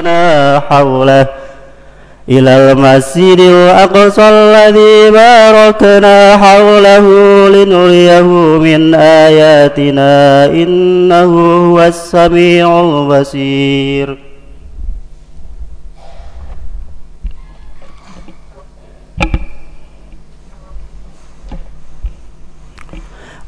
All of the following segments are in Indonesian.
باركنا حوله إلى المسجد الأقصى الذي باركنا حوله لنريه من آياتنا إنه هو السميع البصير.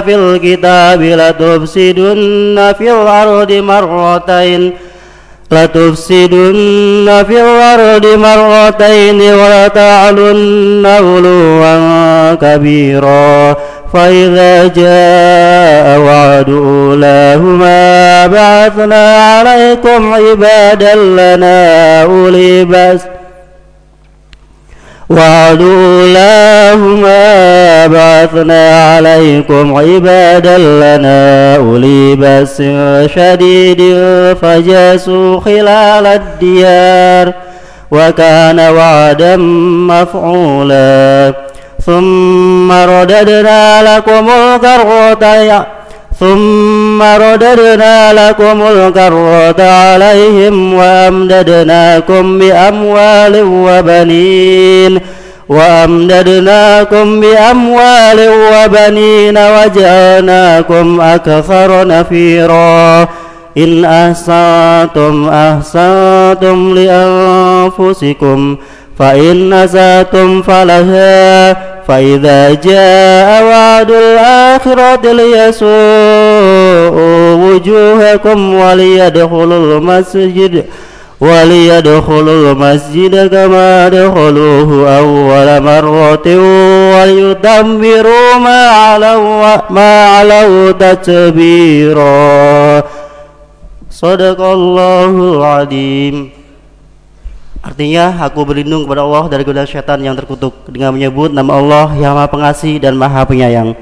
في الكتاب لتفسدن في الأرض مرتين لتفسدن في الأرض مرتين ولتعلن علوا كبيرا فإذا جاء وعد أولاهما بعثنا عليكم عبادا لنا أولي بأس وعدولاهما بعثنا عليكم عبادا لنا أولي بأس شديد فجاسوا خلال الديار وكان وعدا مفعولا. ثم رددنا لكم الكرة ثم رددنا لكم الكرة عليهم وأمددناكم بأموال وبنين وأمددناكم بأموال وبنين وجعلناكم أكثر نفيرا إن أحسنتم أحسنتم لأنفسكم فإن أسأتم فلها فإذا جاء وعد الآخرة ليسوءوا وجوهكم وليدخلوا المسجد وليدخلوا المسجد كما دخلوه أول مرة وليتمروا ما علوا ما علوا تتبيرا صدق الله العظيم Artinya aku berlindung kepada Allah dari godaan syaitan yang terkutuk dengan menyebut nama Allah yang Maha Pengasih dan Maha Penyayang.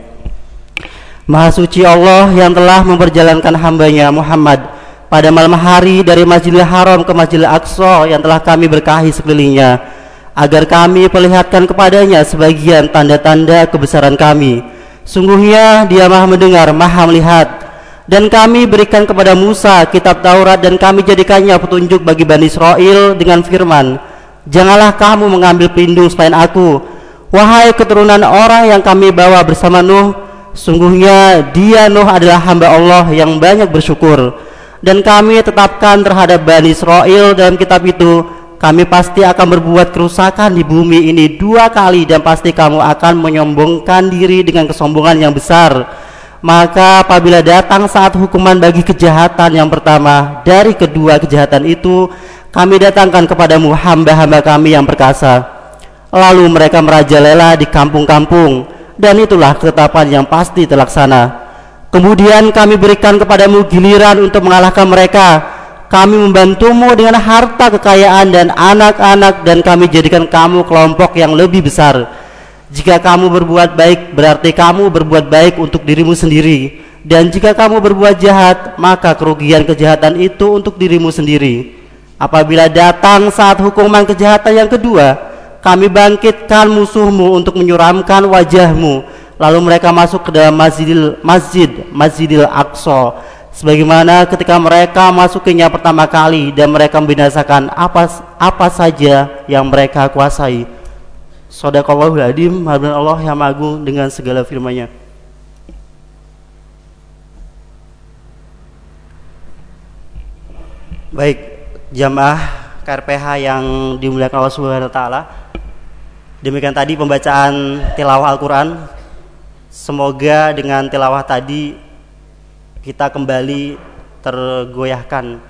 Maha suci Allah yang telah memperjalankan hambanya Muhammad pada malam hari dari Masjidil Haram ke Masjidil Aqsa yang telah kami berkahi sekelilingnya agar kami perlihatkan kepadanya sebagian tanda-tanda kebesaran kami. Sungguhnya dia maha mendengar, maha melihat dan kami berikan kepada Musa kitab Taurat dan kami jadikannya petunjuk bagi Bani Israel dengan firman Janganlah kamu mengambil pelindung selain aku Wahai keturunan orang yang kami bawa bersama Nuh Sungguhnya dia Nuh adalah hamba Allah yang banyak bersyukur. Dan kami tetapkan terhadap Bani Israel dalam kitab itu Kami pasti akan berbuat kerusakan di bumi ini dua kali Dan pasti kamu akan menyombongkan diri dengan kesombongan yang besar. Maka apabila datang saat hukuman bagi kejahatan yang pertama dari kedua kejahatan itu kami datangkan kepadamu hamba-hamba kami yang perkasa. Lalu mereka merajalela di kampung-kampung dan itulah ketetapan yang pasti terlaksana kemudian kami berikan kepadamu giliran untuk mengalahkan mereka kami membantumu dengan harta kekayaan dan anak-anak dan kami jadikan kamu kelompok yang lebih besar jika kamu berbuat baik, berarti kamu berbuat baik untuk dirimu sendiri. Dan jika kamu berbuat jahat, maka kerugian kejahatan itu untuk dirimu sendiri. Apabila datang saat hukuman kejahatan yang kedua, kami bangkitkan musuhmu untuk menyuramkan wajahmu. Lalu mereka masuk ke dalam masjidil masjid, masjidil aqsa. Sebagaimana ketika mereka masukinya pertama kali dan mereka membinasakan apa apa saja yang mereka kuasai Sadaqallahul adim, hadirin Allah yang agung dengan segala firman-Nya. Baik, jamaah KRPH yang dimuliakan Allah Subhanahu wa taala. Demikian tadi pembacaan tilawah Al-Qur'an. Semoga dengan tilawah tadi kita kembali tergoyahkan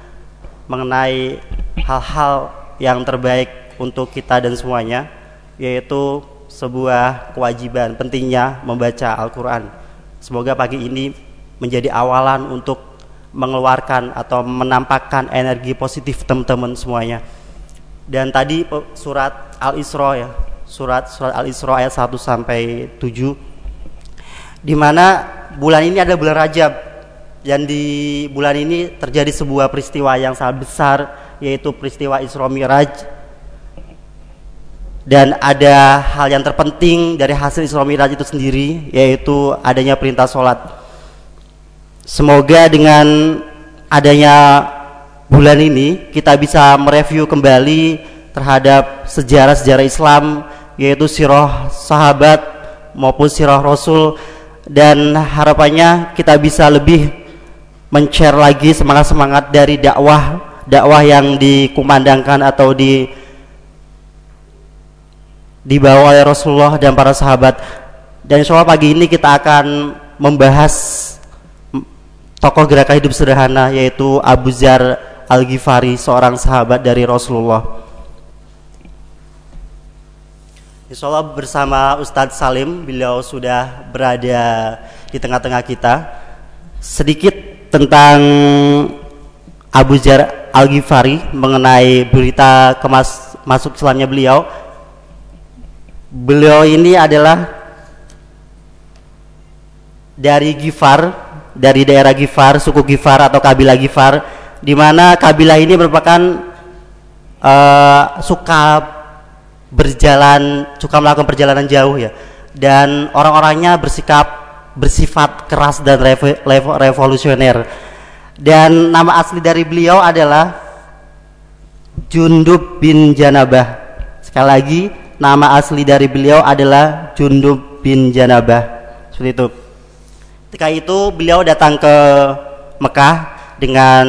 mengenai hal-hal yang terbaik untuk kita dan semuanya yaitu sebuah kewajiban pentingnya membaca Al-Quran. Semoga pagi ini menjadi awalan untuk mengeluarkan atau menampakkan energi positif teman-teman semuanya. dan tadi surat Al-Isra ya surat surat Al-Isra ayat 1 sampai 7 di mana bulan ini ada bulan Rajab dan di bulan ini terjadi sebuah peristiwa yang sangat besar yaitu peristiwa Isra Miraj. Dan ada hal yang terpenting dari hasil Isra Miraj itu sendiri yaitu adanya perintah sholat. Semoga dengan adanya bulan ini kita bisa mereview kembali terhadap sejarah-sejarah Islam yaitu sirah sahabat maupun sirah Rasul. Dan harapannya kita bisa lebih men-share lagi semangat-semangat dari dakwah dakwah yang dikumandangkan atau di dibawa oleh Rasulullah dan para sahabat. Dan insya Allah pagi ini kita akan membahas tokoh gerakan hidup sederhana yaitu Abu Zar Al-Ghifari seorang sahabat dari Rasulullah Insya Allah bersama Ustadz Salim beliau sudah berada di tengah-tengah kita. Sedikit tentang Abu Zar Al-Ghifari mengenai berita kemas masuk Islamnya beliau. Beliau ini adalah dari Gifar dari daerah Gifar suku Gifar atau kabilah Gifar di mana kabilah ini merupakan uh, suka berjalan suka melakukan perjalanan jauh ya. Dan orang-orangnya bersikap bersifat keras dan revo, revo, revolusioner. Dan nama asli dari beliau adalah Jundub bin Janabah. Sekali lagi nama asli dari beliau adalah Jundub bin Janabah. Seperti itu. Ketika itu beliau datang ke Mekah dengan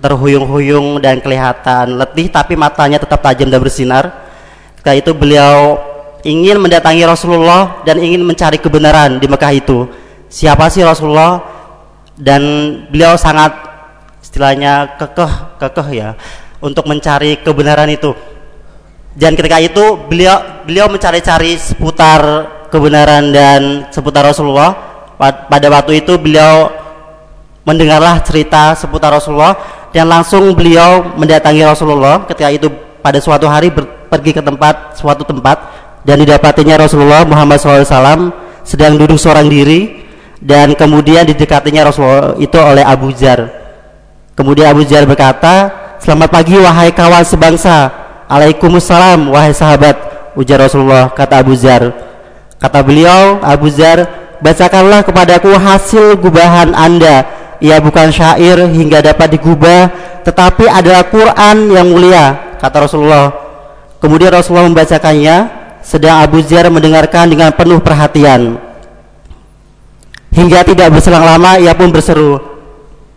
terhuyung-huyung dan kelihatan letih tapi matanya tetap tajam dan bersinar. Ketika itu beliau ingin mendatangi Rasulullah dan ingin mencari kebenaran di Mekah itu. Siapa sih Rasulullah? Dan beliau sangat istilahnya kekeh, kekeh ya untuk mencari kebenaran itu. Dan ketika itu beliau beliau mencari-cari seputar kebenaran dan seputar Rasulullah. Pada waktu itu beliau mendengarlah cerita seputar Rasulullah dan langsung beliau mendatangi Rasulullah ketika itu pada suatu hari pergi ke tempat suatu tempat dan didapatinya Rasulullah Muhammad SAW sedang duduk seorang diri dan kemudian didekatinya Rasulullah itu oleh Abu Jar. Kemudian Abu Jar berkata selamat pagi wahai kawan sebangsa. Alaikumussalam wahai sahabat ujar Rasulullah kata Abu Jar. Kata beliau Abu Jar bacakanlah kepadaku hasil gubahan anda. Ia bukan syair hingga dapat digubah tetapi adalah Quran yang mulia kata Rasulullah kemudian Rasulullah membacakannya sedang Abu Zar mendengarkan dengan penuh perhatian. Hingga tidak berselang lama ia pun berseru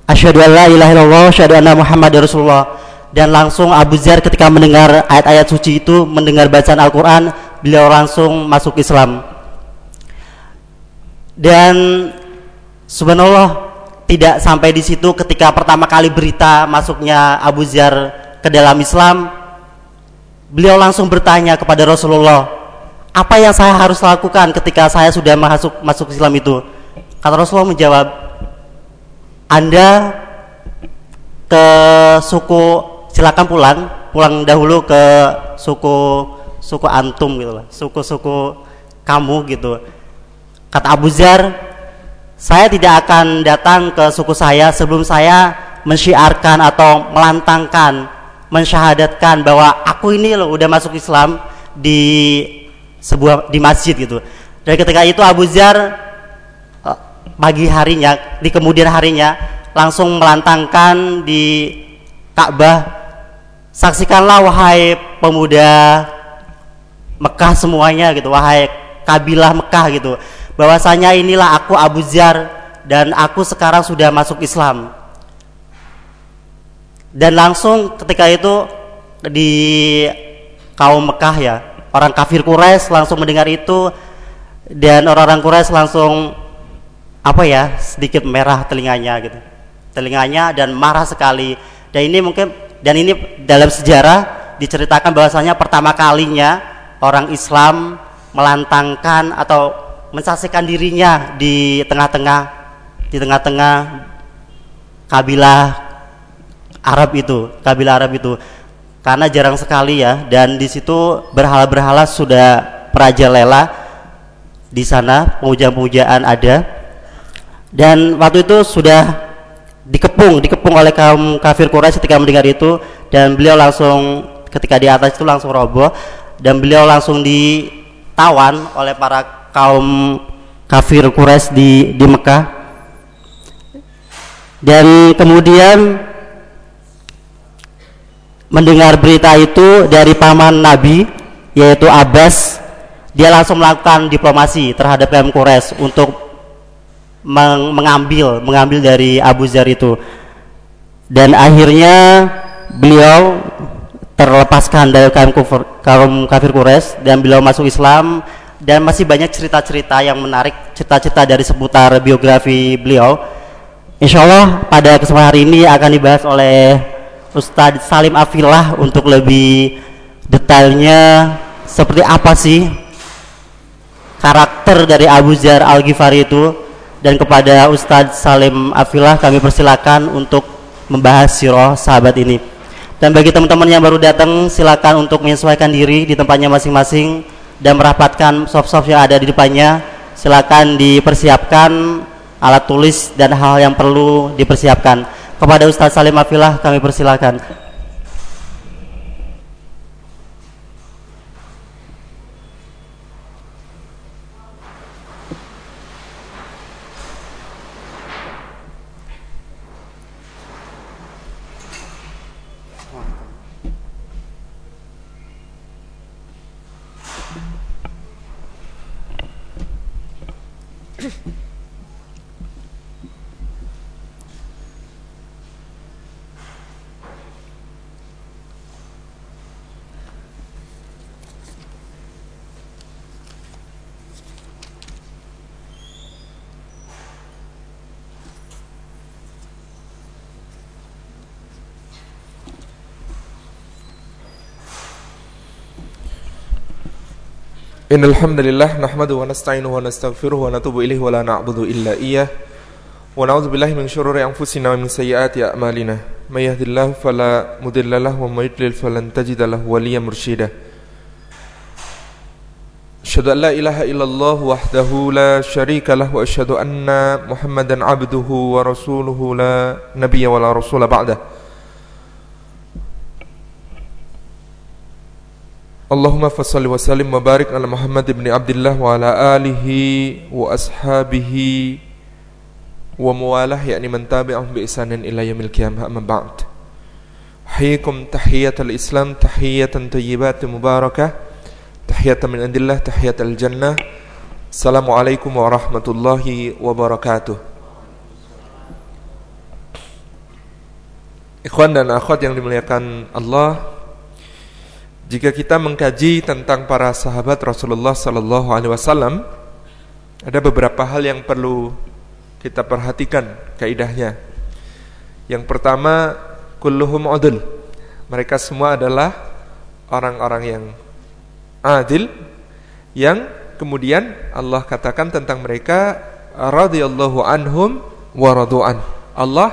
asyhadu an la ilaha illallah asyhadu anna muhammad rasulullah. Dan langsung Abu Zar ketika mendengar ayat-ayat suci itu mendengar bacaan Al-Quran beliau langsung masuk Islam. Dan subhanallah tidak sampai di situ ketika pertama kali berita masuknya Abu Zar ke dalam Islam beliau langsung bertanya kepada Rasulullah apa yang saya harus lakukan ketika saya sudah masuk masuk Islam itu? Kata Rasulullah menjawab Anda ke suku silakan pulang pulang dahulu ke suku suku antum gitu lah suku-suku kamu gitu. Kata Abu Zar saya tidak akan datang ke suku saya sebelum saya mensyiarkan atau melantangkan, mensyahadatkan bahwa aku ini loh udah masuk Islam di sebuah di masjid gitu. Dan ketika itu Abu Zar eh, pagi harinya, di kemudian harinya langsung melantangkan di Ka'bah, saksikanlah wahai pemuda Mekah semuanya gitu, wahai kabilah Mekah gitu bahwasanya inilah aku Abu Zar dan aku sekarang sudah masuk Islam dan langsung ketika itu di kaum Mekah ya orang kafir Quraisy langsung mendengar itu. Dan orang-orang Quraisy langsung apa ya sedikit merah telinganya gitu. Telinganya dan marah sekali. Dan ini mungkin dan ini dalam sejarah diceritakan bahwasanya pertama kalinya orang Islam melantangkan atau mensaksikan dirinya di tengah-tengah di tengah-tengah kabilah Arab itu, kabilah Arab itu. karena jarang sekali ya dan di situ berhala-berhala sudah perajalela di sana pemujaan-pemujaan ada dan waktu itu sudah dikepung dikepung oleh kaum kafir Quraisy ketika mendengar itu dan beliau langsung ketika di atas itu langsung roboh dan beliau langsung ditawan oleh para kaum kafir Quraisy di di Mekah dan kemudian mendengar berita itu dari paman Nabi yaitu Abbas dia langsung melakukan diplomasi terhadap kaum Quraisy untuk meng mengambil mengambil dari Abu Zar itu. Dan akhirnya beliau terlepaskan dari kaum kufur, kaum kafir Quraisy dan beliau masuk Islam. Dan masih banyak cerita-cerita yang menarik cerita-cerita dari seputar biografi beliau. Insya Allah pada kesempatan hari ini akan dibahas oleh Ustadz Salim Afilah untuk lebih detailnya. Seperti apa sih karakter dari Abu Zar Al-Ghifari itu? Dan kepada Ustadz Salim Afilah kami persilakan untuk membahas sirah sahabat ini. Dan bagi teman-teman yang baru datang silakan untuk menyesuaikan diri di tempatnya masing-masing dan merapatkan soft-soft yang ada di depannya. Silakan dipersiapkan alat tulis dan hal yang perlu dipersiapkan kepada Ustadz Salim Afilah kami persilakan إن الحمد لله نحمده ونستعينه ونستغفره ونتوب إليه ولا نعبد إلا إياه. ونعوذ بالله من شرور أنفسنا ومن سيئات أعمالنا. من يهد الله فلا مضل له ومن يضلل فلن تجد له وليا مرشدا. أشهد أن لا إله إلا الله وحده لا شريك له وأشهد أن محمدا عبده ورسوله لا نبي ولا رسول بعده. Allahumma fassalli wa sallim wa barik ala Muhammad ibn Abdullah wa ala alihi wa ashabihi wa muwalah yakni man tabi'ahum bi ihsanin ila yaumil qiyamah amma ba'd. Hayyikum tahiyatal Islam tahiyatan tayyibatin mubarakah tahiyatan min indillah tahiyatal jannah. Assalamualaikum warahmatullahi wabarakatuh. Ikhwan dan akhwat yang dimuliakan Allah jika kita mengkaji tentang para sahabat Rasulullah sallallahu alaihi wasallam, ada beberapa hal yang perlu kita perhatikan kaidahnya. Yang pertama, kulluhum adil. Mereka semua adalah orang-orang yang adil yang kemudian Allah katakan tentang mereka radhiyallahu anhum wa radu'an. Allah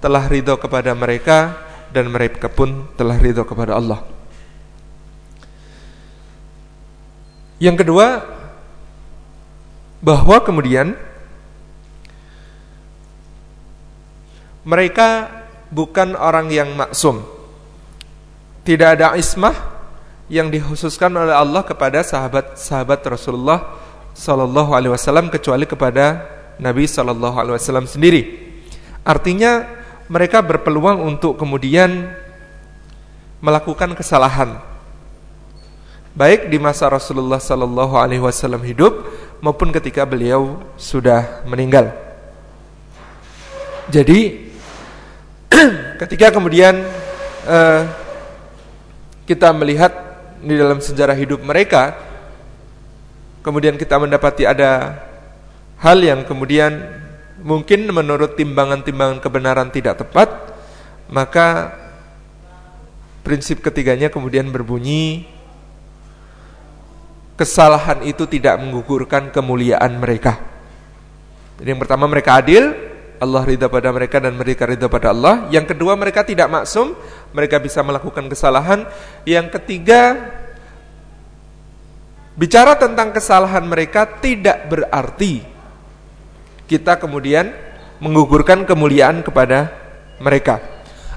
telah ridho kepada mereka dan mereka pun telah ridho kepada Allah. Yang kedua, bahwa kemudian mereka bukan orang yang maksum. Tidak ada ismah yang dikhususkan oleh Allah kepada sahabat-sahabat Rasulullah Sallallahu Alaihi Wasallam kecuali kepada Nabi Sallallahu Alaihi Wasallam sendiri. Artinya mereka berpeluang untuk kemudian melakukan kesalahan baik di masa Rasulullah Sallallahu Alaihi Wasallam hidup maupun ketika beliau sudah meninggal. Jadi ketika kemudian uh, kita melihat di dalam sejarah hidup mereka, kemudian kita mendapati ada hal yang kemudian mungkin menurut timbangan-timbangan kebenaran tidak tepat, maka prinsip ketiganya kemudian berbunyi kesalahan itu tidak menggugurkan kemuliaan mereka. Jadi yang pertama mereka adil, Allah ridha pada mereka dan mereka ridha pada Allah. Yang kedua mereka tidak maksum, mereka bisa melakukan kesalahan. Yang ketiga, bicara tentang kesalahan mereka tidak berarti kita kemudian menggugurkan kemuliaan kepada mereka.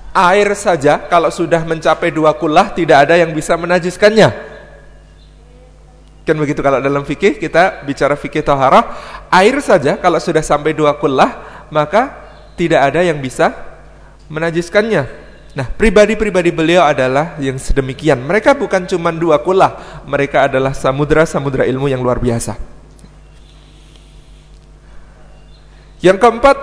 Air saja kalau sudah mencapai dua kulah tidak ada yang bisa menajiskannya. Kan begitu kalau dalam fikih kita bicara fikih toharah, air saja kalau sudah sampai dua kulah maka tidak ada yang bisa menajiskannya. Nah, pribadi-pribadi beliau adalah yang sedemikian. Mereka bukan cuma dua kulah, mereka adalah samudra-samudra ilmu yang luar biasa. Yang keempat,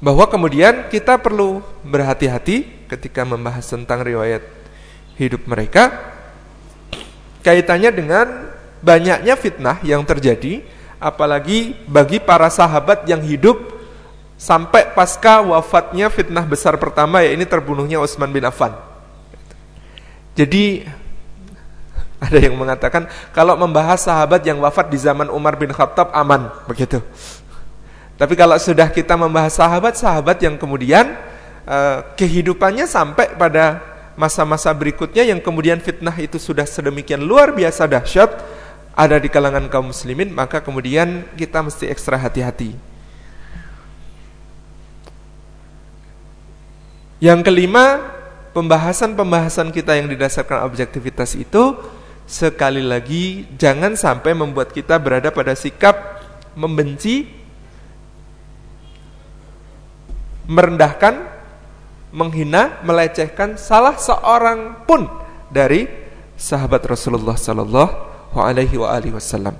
bahwa kemudian kita perlu berhati-hati ketika membahas tentang riwayat hidup mereka kaitannya dengan banyaknya fitnah yang terjadi apalagi bagi para sahabat yang hidup sampai pasca wafatnya fitnah besar pertama ya ini terbunuhnya Utsman bin Affan. Jadi ada yang mengatakan kalau membahas sahabat yang wafat di zaman Umar bin Khattab aman begitu. Tapi kalau sudah kita membahas sahabat-sahabat yang kemudian uh, kehidupannya sampai pada masa-masa berikutnya yang kemudian fitnah itu sudah sedemikian luar biasa dahsyat ada di kalangan kaum muslimin maka kemudian kita mesti ekstra hati-hati. Yang kelima, pembahasan-pembahasan kita yang didasarkan objektivitas itu sekali lagi jangan sampai membuat kita berada pada sikap membenci, merendahkan, menghina, melecehkan salah seorang pun dari sahabat Rasulullah sallallahu alaihi wasallam.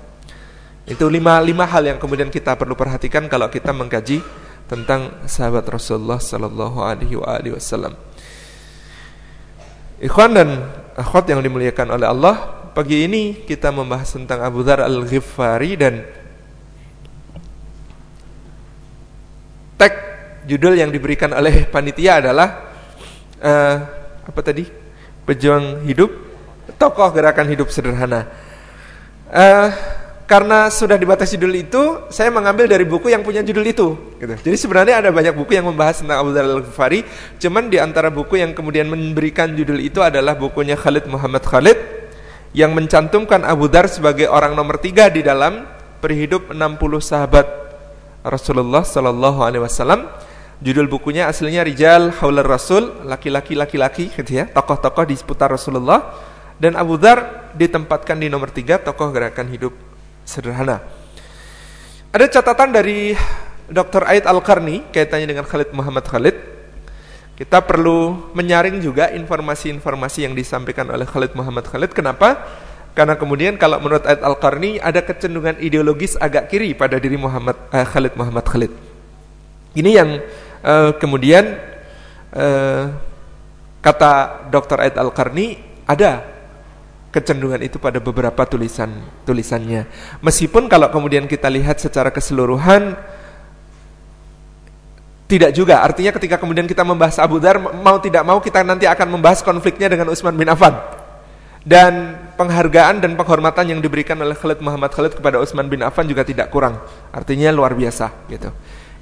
Itu lima, lima hal yang kemudian kita perlu perhatikan kalau kita mengkaji tentang sahabat Rasulullah sallallahu alaihi wasallam. Ikhwan dan akhwat yang dimuliakan oleh Allah, pagi ini kita membahas tentang Abu Dhar Al-Ghifari dan tag judul yang diberikan oleh panitia adalah uh, apa tadi? Pejuang hidup, tokoh gerakan hidup sederhana. Uh, karena sudah dibatasi judul itu, saya mengambil dari buku yang punya judul itu. Gitu. Jadi sebenarnya ada banyak buku yang membahas tentang Abu Dhar al-Ghifari, cuman di antara buku yang kemudian memberikan judul itu adalah bukunya Khalid Muhammad Khalid yang mencantumkan Abu Dhar sebagai orang nomor tiga di dalam perhidup 60 sahabat Rasulullah Sallallahu Alaihi Wasallam. Judul bukunya aslinya Rijal Haular Rasul, laki-laki laki-laki gitu ya, tokoh-tokoh di seputar Rasulullah. Dan Abu Dhar ditempatkan di nomor tiga tokoh gerakan hidup sederhana. Ada catatan dari Dr. Aid Al-Karni kaitannya dengan Khalid Muhammad Khalid. Kita perlu menyaring juga informasi-informasi yang disampaikan oleh Khalid Muhammad Khalid. Kenapa? Karena kemudian kalau menurut Aid Al-Karni ada kecenderungan ideologis agak kiri pada diri Muhammad eh, Khalid Muhammad Khalid. Ini yang eh, kemudian eh, kata Dr. Aid Al-Karni ada kecenderungan itu pada beberapa tulisan tulisannya. Meskipun kalau kemudian kita lihat secara keseluruhan tidak juga. Artinya ketika kemudian kita membahas Abu Dhar mau tidak mau kita nanti akan membahas konfliknya dengan Utsman bin Affan. Dan penghargaan dan penghormatan yang diberikan oleh Khalid Muhammad Khalid kepada Utsman bin Affan juga tidak kurang. Artinya luar biasa gitu.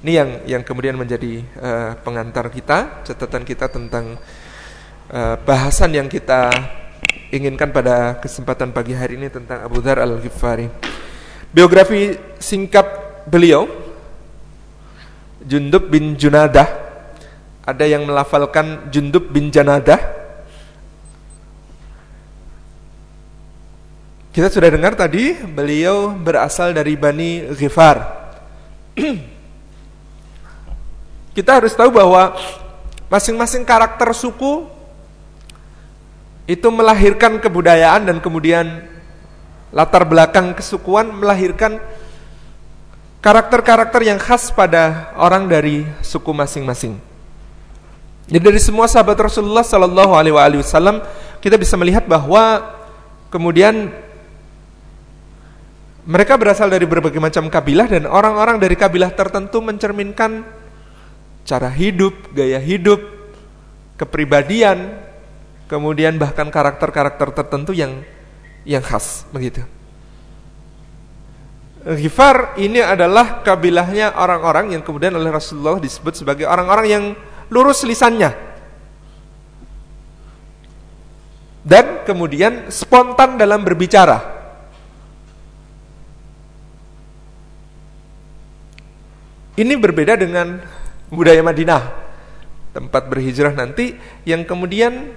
Ini yang yang kemudian menjadi uh, pengantar kita, catatan kita tentang uh, bahasan yang kita inginkan pada kesempatan pagi hari ini tentang Abu Dhar Al-Ghifari. Biografi singkat beliau Jundub bin Junadah. Ada yang melafalkan Jundub bin Janadah Kita sudah dengar tadi beliau berasal dari Bani Ghifar Kita harus tahu bahwa masing-masing karakter suku itu melahirkan kebudayaan dan kemudian latar belakang kesukuan melahirkan karakter-karakter yang khas pada orang dari suku masing-masing. Jadi dari semua sahabat Rasulullah Sallallahu Alaihi Wasallam kita bisa melihat bahwa kemudian mereka berasal dari berbagai macam kabilah dan orang-orang dari kabilah tertentu mencerminkan cara hidup, gaya hidup, kepribadian, kemudian bahkan karakter-karakter tertentu yang yang khas begitu. Ghifar ini adalah kabilahnya orang-orang yang kemudian oleh Rasulullah disebut sebagai orang-orang yang lurus lisannya. Dan kemudian spontan dalam berbicara. Ini berbeda dengan budaya Madinah, tempat berhijrah nanti yang kemudian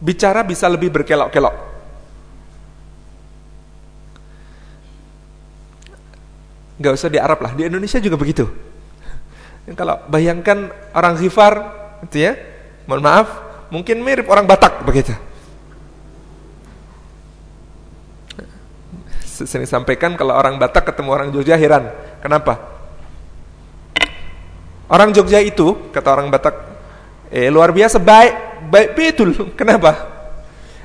bicara bisa lebih berkelok-kelok. nggak usah di Arab lah, di Indonesia juga begitu. Kalau bayangkan orang Ghifar, itu ya, mohon maaf, mungkin mirip orang Batak begitu. Sering sampaikan kalau orang Batak ketemu orang Jogja heran, kenapa? Orang Jogja itu kata orang Batak, eh luar biasa baik, baik betul. Kenapa?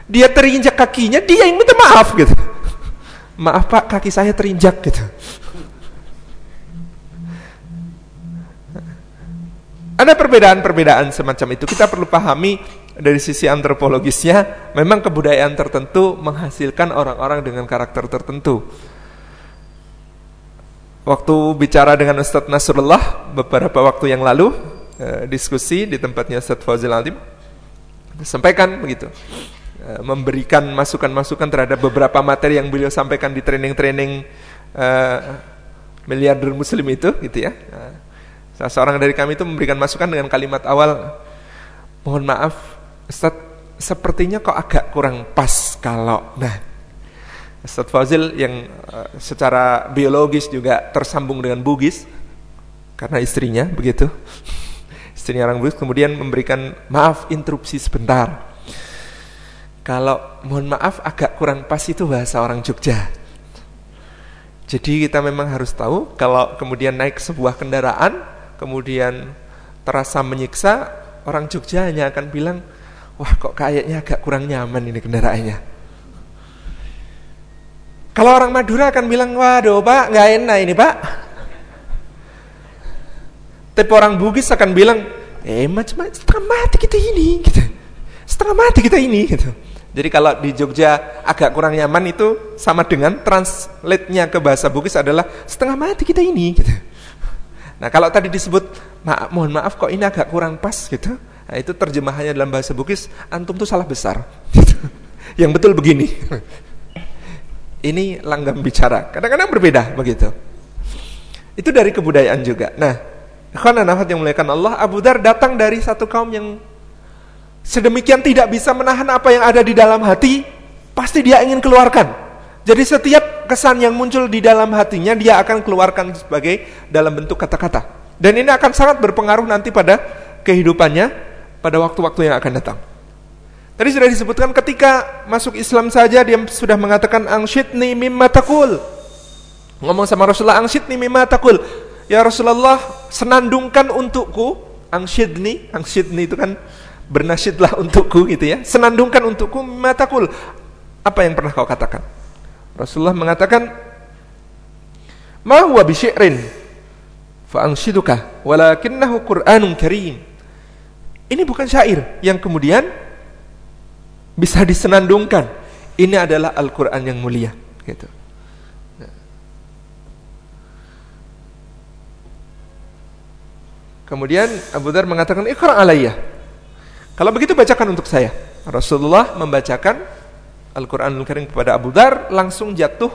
Dia terinjak kakinya, dia yang minta maaf gitu. Maaf pak, kaki saya terinjak gitu. Ada perbedaan-perbedaan semacam itu. Kita perlu pahami dari sisi antropologisnya, memang kebudayaan tertentu menghasilkan orang-orang dengan karakter tertentu. Waktu bicara dengan Ustadz Nasrullah beberapa waktu yang lalu, eh, diskusi di tempatnya Ustadz Fazil Alim, sampaikan begitu, eh, memberikan masukan-masukan terhadap beberapa materi yang beliau sampaikan di training-training eh, miliarder muslim itu, gitu ya. Salah seorang dari kami itu memberikan masukan dengan kalimat awal, mohon maaf, Ustaz, sepertinya kok agak kurang pas kalau, nah, Ustaz Fazil yang uh, secara biologis juga tersambung dengan Bugis, karena istrinya begitu, istrinya orang Bugis, kemudian memberikan maaf interupsi sebentar. Kalau mohon maaf agak kurang pas itu bahasa orang Jogja. Jadi kita memang harus tahu kalau kemudian naik sebuah kendaraan kemudian terasa menyiksa, orang Jogja hanya akan bilang, wah kok kayaknya agak kurang nyaman ini kendaraannya. Kalau orang Madura akan bilang, waduh pak, nggak enak ini pak. Tapi orang Bugis akan bilang, eh macam setengah mati kita ini, gitu. setengah mati kita ini. Gitu. Jadi kalau di Jogja agak kurang nyaman itu sama dengan translate-nya ke bahasa Bugis adalah setengah mati kita ini. Gitu. Nah kalau tadi disebut maaf, mohon maaf kok ini agak kurang pas gitu. Nah, itu terjemahannya dalam bahasa Bugis antum tuh salah besar. Gitu. Yang betul begini. Ini langgam bicara. Kadang-kadang berbeda begitu. Itu dari kebudayaan juga. Nah, karena nafat yang muliakan Allah, Abu Dar datang dari satu kaum yang sedemikian tidak bisa menahan apa yang ada di dalam hati, pasti dia ingin keluarkan. Jadi setiap kesan yang muncul di dalam hatinya dia akan keluarkan sebagai dalam bentuk kata-kata. Dan ini akan sangat berpengaruh nanti pada kehidupannya pada waktu-waktu yang akan datang. Tadi sudah disebutkan ketika masuk Islam saja dia sudah mengatakan angshidni mimma takul. Ngomong sama Rasulullah angshidni mimma takul. Ya Rasulullah senandungkan untukku angshidni, angshidni itu kan bernasyidlah untukku gitu ya. Senandungkan untukku mimma takul. Apa yang pernah kau katakan? Rasulullah mengatakan ma huwa bi syi'rin fa anshiduka walakinnahu Qur'anun karim. Ini bukan syair yang kemudian bisa disenandungkan. Ini adalah Al-Qur'an yang mulia, gitu. Kemudian Abu Dhar mengatakan, "Iqra alayya." Kalau begitu bacakan untuk saya. Rasulullah membacakan Al-Quranul Karim kepada Abu Dhar langsung jatuh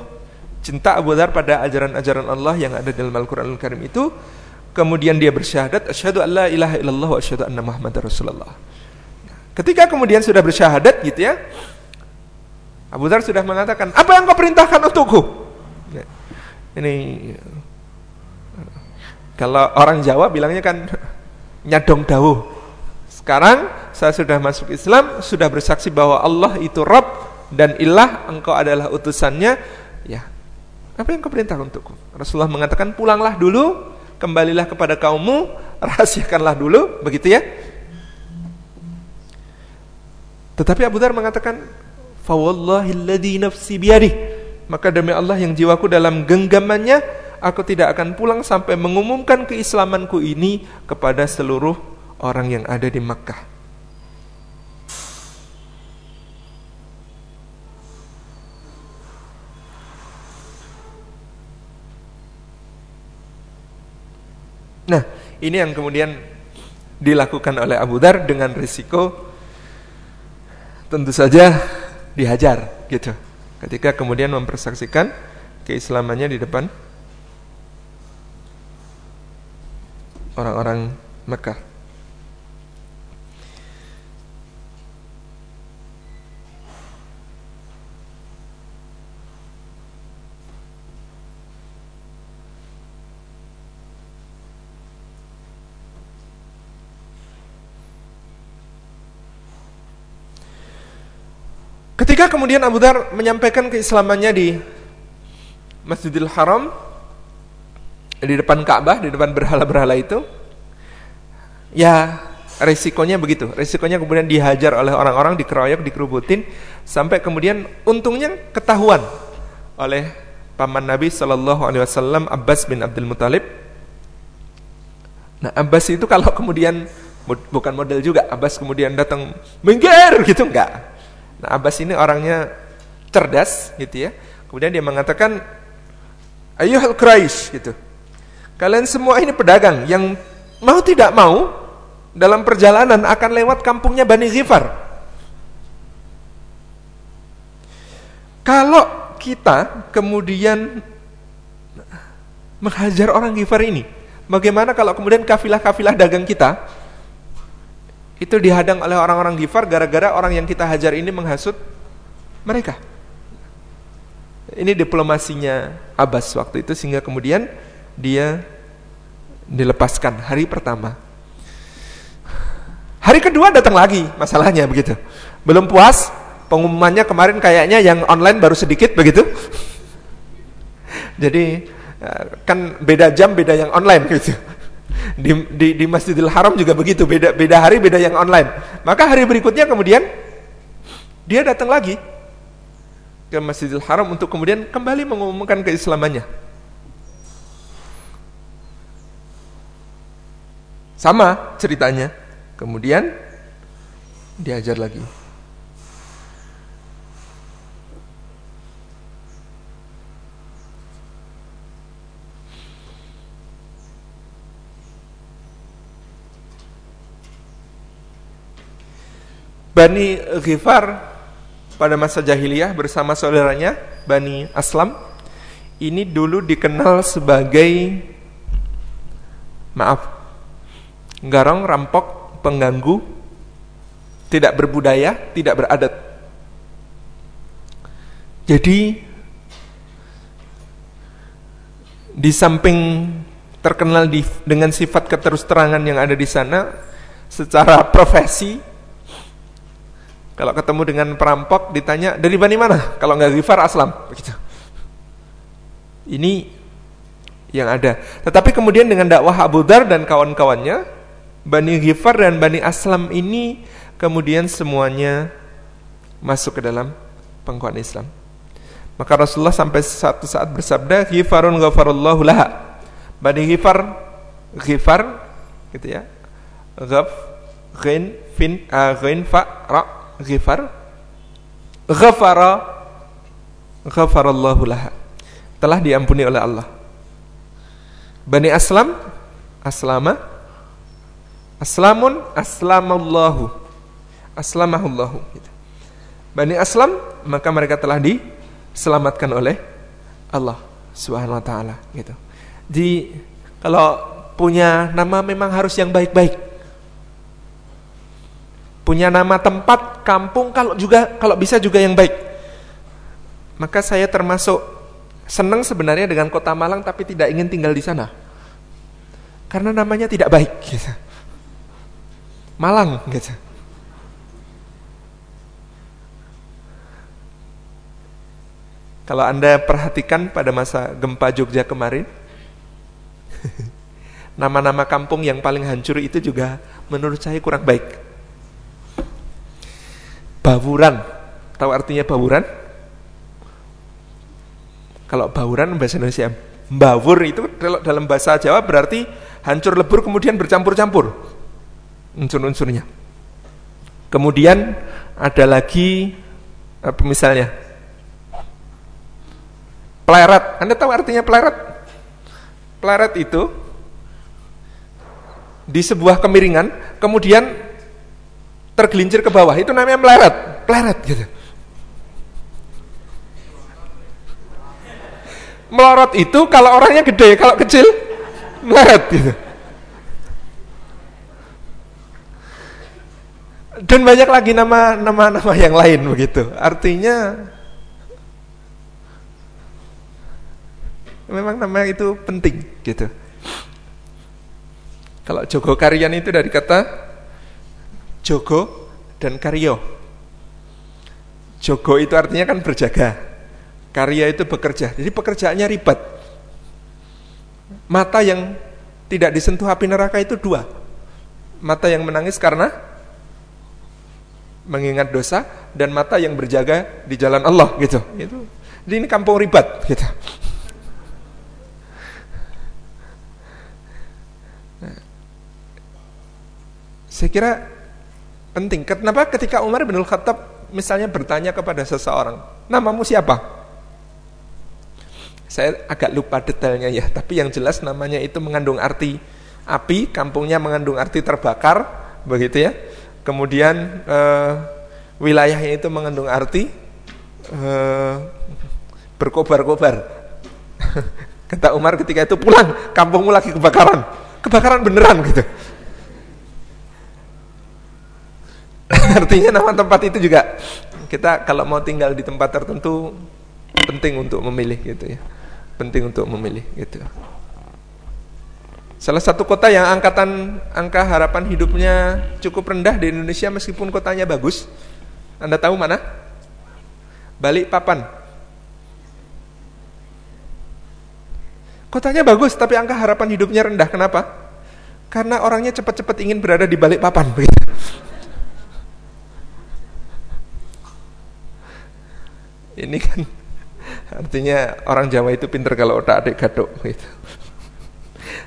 cinta Abu Dhar pada ajaran-ajaran Allah yang ada dalam Al-Quranul Karim itu kemudian dia bersyahadat asyhadu alla ilaha illallah wa asyhadu anna muhammadar rasulullah ketika kemudian sudah bersyahadat gitu ya Abu Dhar sudah mengatakan apa yang kau perintahkan untukku? Ini kalau orang Jawa bilangnya kan nyadong dawuh. Sekarang saya sudah masuk Islam sudah bersaksi bahwa Allah itu Rabb dan ilah engkau adalah utusannya. Ya apa yang kau perintah untukku? Rasulullah mengatakan pulanglah dulu kembalilah kepada kaummu rahasiakanlah dulu begitu ya tetapi Abu Dhar mengatakan fawallahilladzi nafsi biyadih. Maka demi Allah yang jiwaku dalam genggamannya aku tidak akan pulang sampai mengumumkan keislamanku ini kepada seluruh orang yang ada di Makkah. Nah, ini yang kemudian dilakukan oleh Abu Dar dengan risiko tentu saja dihajar gitu. Ketika kemudian mempersaksikan keislamannya di depan orang-orang Mekah. Ketika kemudian Abu Dhar menyampaikan keislamannya di Masjidil Haram di depan Ka'bah, di depan berhala-berhala itu, ya resikonya begitu. Resikonya kemudian dihajar oleh orang-orang, dikeroyok, dikerubutin, sampai kemudian untungnya ketahuan oleh paman Nabi Shallallahu Alaihi Wasallam Abbas bin Abdul Muthalib. Nah Abbas itu kalau kemudian bukan model juga, Abbas kemudian datang minggir gitu enggak Nah, Abbas ini orangnya cerdas gitu ya. Kemudian dia mengatakan, "Ayyuhal Quraisy" gitu. Kalian semua ini pedagang yang mau tidak mau dalam perjalanan akan lewat kampungnya Bani Ghifar. Kalau kita kemudian menghajar orang Ghifar ini, bagaimana kalau kemudian kafilah-kafilah dagang kita itu dihadang oleh orang-orang Gifar gara-gara orang yang kita hajar ini menghasut mereka. Ini diplomasinya Abbas waktu itu sehingga kemudian dia dilepaskan hari pertama. Hari kedua datang lagi masalahnya begitu. Belum puas, pengumumannya kemarin kayaknya yang online baru sedikit begitu. Jadi eh, kan beda jam beda yang online gitu. Di, di, di Masjidil Haram juga begitu, beda beda hari beda yang online. Maka hari berikutnya kemudian dia datang lagi ke Masjidil Haram untuk kemudian kembali mengumumkan keislamannya. Sama ceritanya. Kemudian diajar lagi. Bani Ghifar pada masa jahiliyah bersama saudaranya Bani Aslam ini dulu dikenal sebagai maaf garong, rampok, pengganggu, tidak berbudaya, tidak beradat. Jadi di samping terkenal di, dengan sifat keterus terangan yang ada di sana, secara profesi kalau ketemu dengan perampok ditanya dari Bani mana? Kalau nggak Ghifar Aslam, begitu. Ini yang ada. Tetapi kemudian dengan dakwah Abu Dar dan kawan-kawannya, Bani Ghifar dan Bani Aslam ini kemudian semuanya masuk ke dalam pengkuan Islam. Maka Rasulullah sampai satu saat bersabda, Ghifarun ghafarullahu laha. Bani Ghifar, Ghifar, gitu ya. Ghaf, ghin, fin, uh, ghin, fa, ra, Ghifar Ghafara. Ghafarallahu laha. Telah diampuni oleh Allah. Bani Aslam? Aslama. Aslamun? Aslamallahu. Aslamahullahu. Gitu. Bani Aslam Maka mereka telah diselamatkan oleh Allah Subhanahu wa ta'ala. Gitu. Di Kalau punya nama memang harus yang baik-baik punya nama tempat, kampung, kalau juga kalau bisa juga yang baik. Maka saya termasuk senang sebenarnya dengan kota Malang tapi tidak ingin tinggal di sana. Karena namanya tidak baik gitu. Malang gitu. Kalau Anda perhatikan pada masa gempa Jogja kemarin, nama-nama kampung yang paling hancur itu juga menurut saya kurang baik bawuran. Tahu artinya bawuran? Kalau bawuran bahasa Indonesia, bawur itu kalau dalam bahasa Jawa berarti hancur lebur kemudian bercampur-campur unsur-unsurnya. Kemudian ada lagi apa misalnya? Pleret. Anda tahu artinya pleret? Pleret itu di sebuah kemiringan, kemudian tergelincir ke bawah, itu namanya meleret, peleret gitu. Melorot itu kalau orangnya gede, kalau kecil meleret gitu. Dan banyak lagi nama-nama yang lain begitu. Artinya memang nama itu penting gitu. Kalau Jogo Karyan itu dari kata Jogo dan Karyo. Jogo itu artinya kan berjaga. Karya itu bekerja. Jadi pekerjaannya ribet. Mata yang tidak disentuh api neraka itu dua. Mata yang menangis karena mengingat dosa dan mata yang berjaga di jalan Allah gitu. Itu. Jadi ini kampung ribet gitu. Saya kira penting. Kenapa ketika Umar bin Khattab misalnya bertanya kepada seseorang, namamu siapa? Saya agak lupa detailnya ya, tapi yang jelas namanya itu mengandung arti api, kampungnya mengandung arti terbakar, begitu ya. Kemudian eh, wilayahnya itu mengandung arti eh, berkobar-kobar. Kata Umar ketika itu pulang, kampungmu lagi kebakaran. Kebakaran beneran gitu. Artinya nama tempat itu juga kita kalau mau tinggal di tempat tertentu penting untuk memilih gitu ya. Penting untuk memilih gitu. Salah satu kota yang angkatan angka harapan hidupnya cukup rendah di Indonesia meskipun kotanya bagus. Anda tahu mana? Balikpapan. Kotanya bagus tapi angka harapan hidupnya rendah. Kenapa? Karena orangnya cepat-cepat ingin berada di Balikpapan begitu. Ini kan artinya orang Jawa itu pinter kalau otak adik gadok gitu.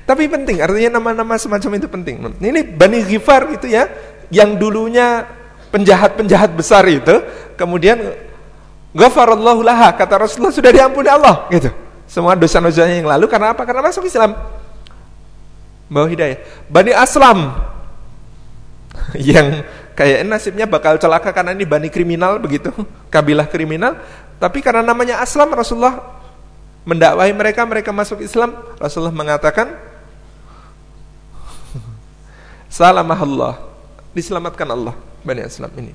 Tapi penting, artinya nama-nama semacam itu penting. Ini Bani Ghifar itu ya, yang dulunya penjahat-penjahat besar itu, kemudian Ghafarallahu laha, kata Rasulullah sudah diampuni Allah, gitu. Semua dosa-dosanya yang lalu karena apa? Karena masuk Islam. Bawa hidayah. Bani Aslam yang kayak nasibnya bakal celaka karena ini bani kriminal begitu, kabilah kriminal. Tapi karena namanya Aslam Rasulullah mendakwahi mereka, mereka masuk Islam. Rasulullah mengatakan, Salamah Allah, diselamatkan Allah bani Aslam ini.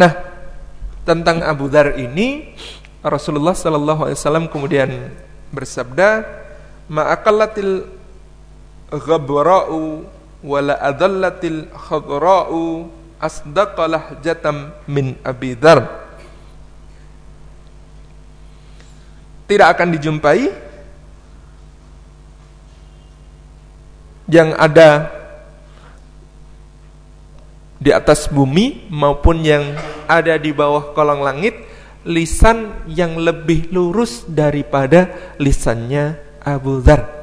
Nah, tentang Abu Dhar ini Rasulullah Sallallahu Alaihi Wasallam kemudian bersabda, ma'akallatil ghabra'u wala adallatil khadra'u min tidak akan dijumpai yang ada di atas bumi maupun yang ada di bawah kolong langit lisan yang lebih lurus daripada lisannya Abu Dhar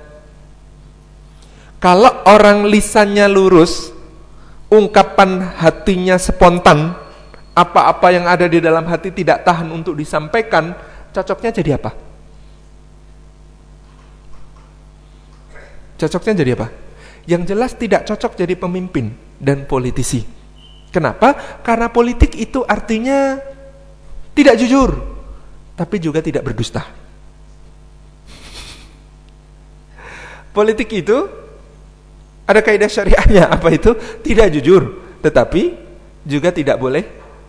kalau orang lisannya lurus, ungkapan hatinya spontan, apa-apa yang ada di dalam hati tidak tahan untuk disampaikan, cocoknya jadi apa? Cocoknya jadi apa? Yang jelas tidak cocok jadi pemimpin dan politisi. Kenapa? Karena politik itu artinya tidak jujur, tapi juga tidak berdusta. Politik itu ada kaidah syariahnya apa itu? Tidak jujur, tetapi juga tidak boleh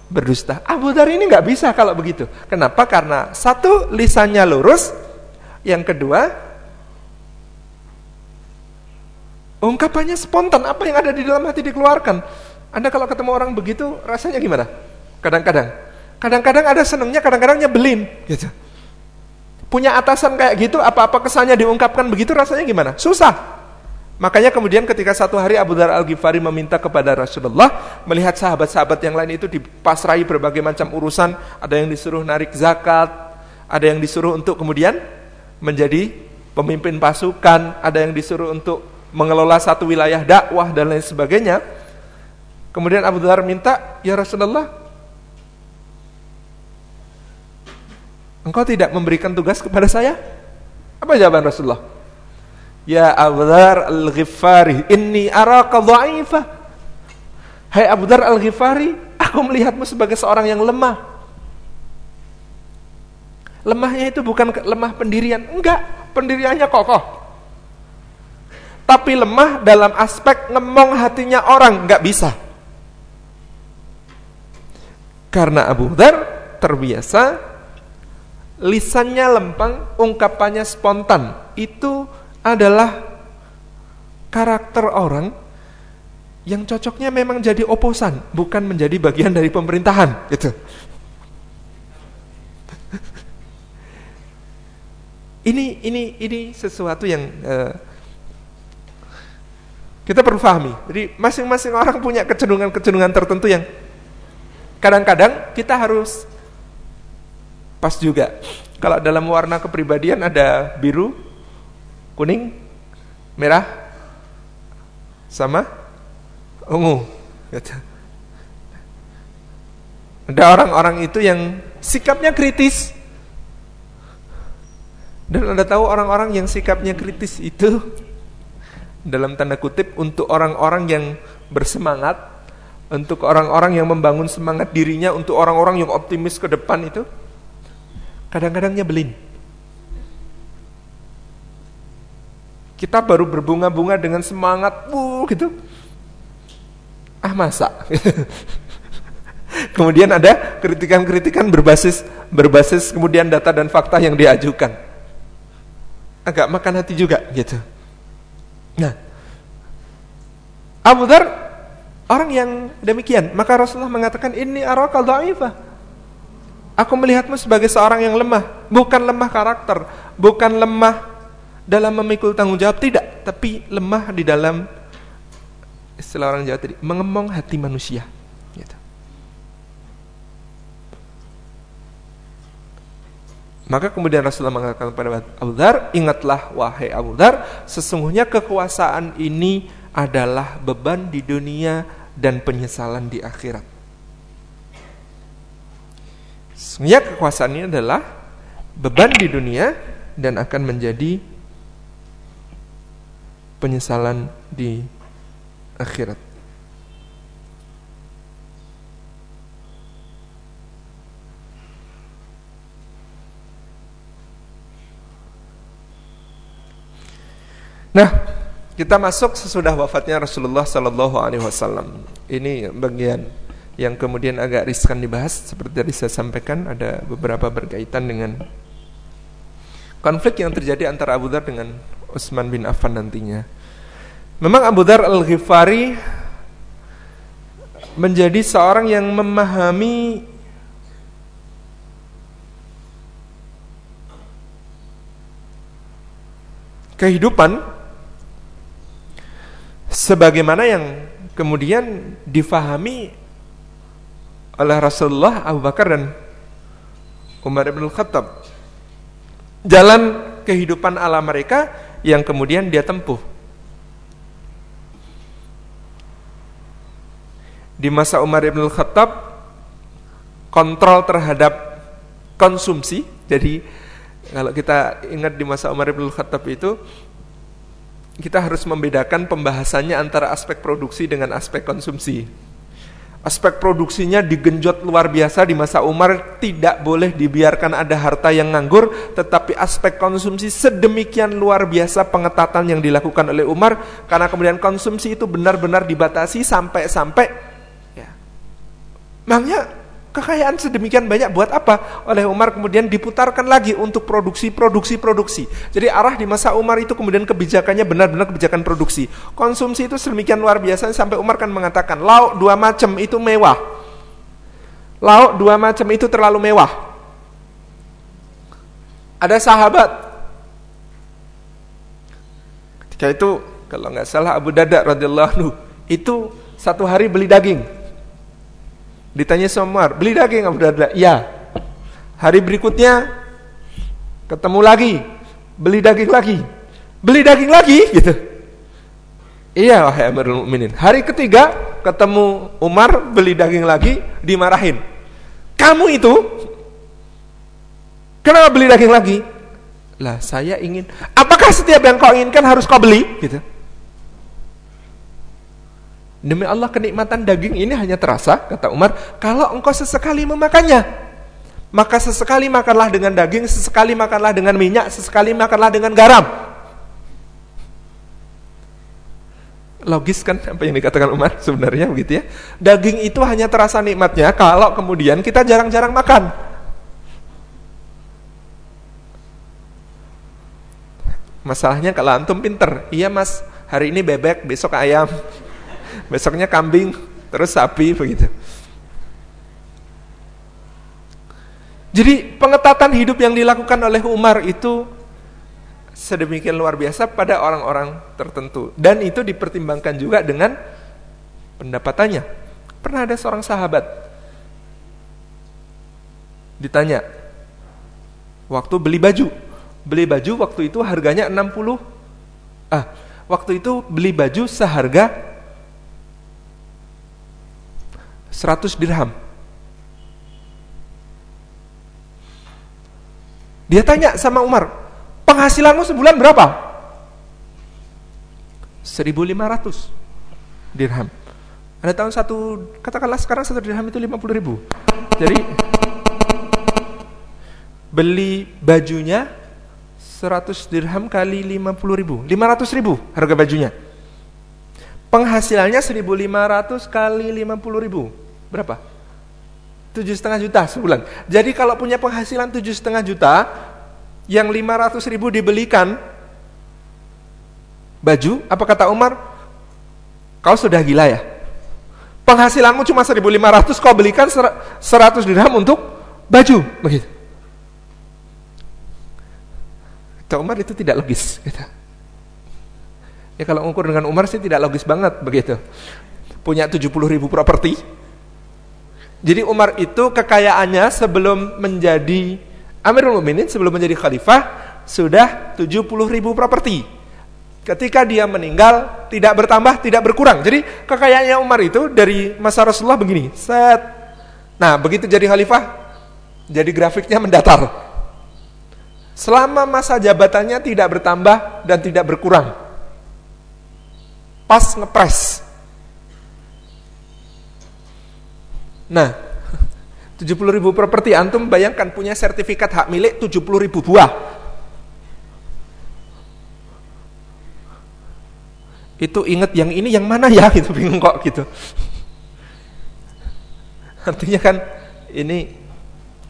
berdusta. Abu Dhar ini nggak bisa kalau begitu. Kenapa? Karena satu lisannya lurus, yang kedua ungkapannya spontan. Apa yang ada di dalam hati dikeluarkan. Anda kalau ketemu orang begitu rasanya gimana? Kadang-kadang, kadang-kadang ada senangnya, kadang-kadang nyebelin. Gitu. Punya atasan kayak gitu, apa-apa kesannya diungkapkan begitu rasanya gimana? Susah. Makanya kemudian ketika satu hari Abu Dhar Al-Ghifari meminta kepada Rasulullah melihat sahabat-sahabat yang lain itu dipasrai berbagai macam urusan, ada yang disuruh narik zakat, ada yang disuruh untuk kemudian menjadi pemimpin pasukan, ada yang disuruh untuk mengelola satu wilayah dakwah dan lain sebagainya. Kemudian Abu Dhar minta, "Ya Rasulullah, engkau tidak memberikan tugas kepada saya?" Apa jawaban Rasulullah? Ya Abu Dhar Al-Ghifari, inni araka dha'ifah. Hai Abu Dhar Al-Ghifari, aku melihatmu sebagai seorang yang lemah. Lemahnya itu bukan lemah pendirian, enggak, pendiriannya kokoh. Tapi lemah dalam aspek ngemong hatinya orang, enggak bisa. Karena Abu Dhar terbiasa lisannya lempeng, ungkapannya spontan. Itu adalah karakter orang yang cocoknya memang jadi oposan, bukan menjadi bagian dari pemerintahan, gitu. ini ini ini sesuatu yang uh, kita perlu pahami. Jadi masing-masing orang punya kecenderungan-kecenderungan tertentu yang kadang-kadang kita harus pas juga. Kalau dalam warna kepribadian ada biru, kuning, merah, sama ungu. Ada orang-orang itu yang sikapnya kritis. Dan Anda tahu orang-orang yang sikapnya kritis itu dalam tanda kutip untuk orang-orang yang bersemangat, untuk orang-orang yang membangun semangat dirinya, untuk orang-orang yang optimis ke depan itu kadang-kadang nyebelin. Kita baru berbunga-bunga dengan semangat, wuh gitu. Ah masa? kemudian ada kritikan-kritikan berbasis berbasis kemudian data dan fakta yang diajukan. Agak makan hati juga gitu. Nah, Abu Dhar orang yang demikian, maka Rasulullah mengatakan ini araka dhaifah. Aku melihatmu sebagai seorang yang lemah, bukan lemah karakter, bukan lemah dalam memikul tanggung jawab tidak, tapi lemah di dalam istilah orang Jawa tadi, mengemong hati manusia. Gitu. Maka kemudian Rasulullah mengatakan kepada Abu Dhar, ingatlah wahai Abu Dhar, sesungguhnya kekuasaan ini adalah beban di dunia dan penyesalan di akhirat. Sesungguhnya kekuasaan ini adalah beban di dunia dan akan menjadi penyesalan di akhirat. Nah, kita masuk sesudah wafatnya Rasulullah Sallallahu Alaihi Wasallam. Ini bagian yang kemudian agak riskan dibahas seperti tadi saya sampaikan ada beberapa berkaitan dengan konflik yang terjadi antara Abu Dhar dengan Utsman bin Affan nantinya. Memang Abu Dhar Al-Ghifari menjadi seorang yang memahami kehidupan sebagaimana yang kemudian difahami oleh Rasulullah Abu Bakar dan Umar bin Khattab. Jalan kehidupan ala mereka yang kemudian dia tempuh. Di masa Umar bin Khattab kontrol terhadap konsumsi. Jadi kalau kita ingat di masa Umar bin Khattab itu kita harus membedakan pembahasannya antara aspek produksi dengan aspek konsumsi. Aspek produksinya digenjot luar biasa di masa Umar, tidak boleh dibiarkan ada harta yang nganggur, tetapi aspek konsumsi sedemikian luar biasa pengetatan yang dilakukan oleh Umar, karena kemudian konsumsi itu benar-benar dibatasi sampai-sampai, ya. Makanya Kekayaan sedemikian banyak buat apa? Oleh Umar kemudian diputarkan lagi untuk produksi, produksi, produksi. Jadi arah di masa Umar itu kemudian kebijakannya benar-benar kebijakan produksi. Konsumsi itu sedemikian luar biasa sampai Umar kan mengatakan, lauk dua macam itu mewah. Lauk dua macam itu terlalu mewah. Ada sahabat ketika itu kalau nggak salah Abu Dada radhiyallahu itu satu hari beli daging Ditanya Somar, beli daging Abu Darda? Iya. Hari berikutnya ketemu lagi, beli daging lagi. Beli daging lagi gitu. Iya wahai Amirul Mukminin. Hari ketiga ketemu Umar beli daging lagi, dimarahin. Kamu itu kenapa beli daging lagi? Lah saya ingin, apakah setiap yang kau inginkan harus kau beli? Gitu. Demi Allah kenikmatan daging ini hanya terasa, kata Umar, kalau engkau sesekali memakannya. Maka sesekali makanlah dengan daging, sesekali makanlah dengan minyak, sesekali makanlah dengan garam. Logis kan apa yang dikatakan Umar sebenarnya begitu ya. Daging itu hanya terasa nikmatnya kalau kemudian kita jarang-jarang makan. Masalahnya kalau antum pinter, iya mas, hari ini bebek, besok ayam besoknya kambing, terus sapi begitu. Jadi pengetatan hidup yang dilakukan oleh Umar itu sedemikian luar biasa pada orang-orang tertentu dan itu dipertimbangkan juga dengan pendapatannya. Pernah ada seorang sahabat ditanya waktu beli baju. Beli baju waktu itu harganya 60 ah, waktu itu beli baju seharga 100 dirham. Dia tanya sama Umar, penghasilanmu sebulan berapa? 1500 dirham. Ada tahun satu, katakanlah sekarang satu dirham itu 50 ribu. Jadi beli bajunya 100 dirham kali 50 ribu, 500 ribu harga bajunya. Penghasilannya 1500 kali 50 ribu. Berapa? Tujuh setengah juta sebulan. Jadi kalau punya penghasilan tujuh setengah juta, yang lima ratus ribu dibelikan baju, apa kata Umar? Kau sudah gila ya? Penghasilanmu cuma 1500, kau belikan 100 dirham untuk baju, begitu. Kata Umar itu tidak logis. Gitu. Ya kalau ukur dengan Umar sih tidak logis banget begitu. Punya 70 ribu properti, jadi Umar itu kekayaannya sebelum menjadi Amirul Mukminin, sebelum menjadi khalifah sudah 70 ribu properti. Ketika dia meninggal tidak bertambah, tidak berkurang. Jadi kekayaannya Umar itu dari masa Rasulullah begini. Set. Nah, begitu jadi khalifah, jadi grafiknya mendatar. Selama masa jabatannya tidak bertambah dan tidak berkurang. Pas ngepres. Nah, 70 ribu properti, antum bayangkan punya sertifikat hak milik 70 ribu buah. Itu inget yang ini yang mana ya gitu bingung kok gitu. Artinya kan ini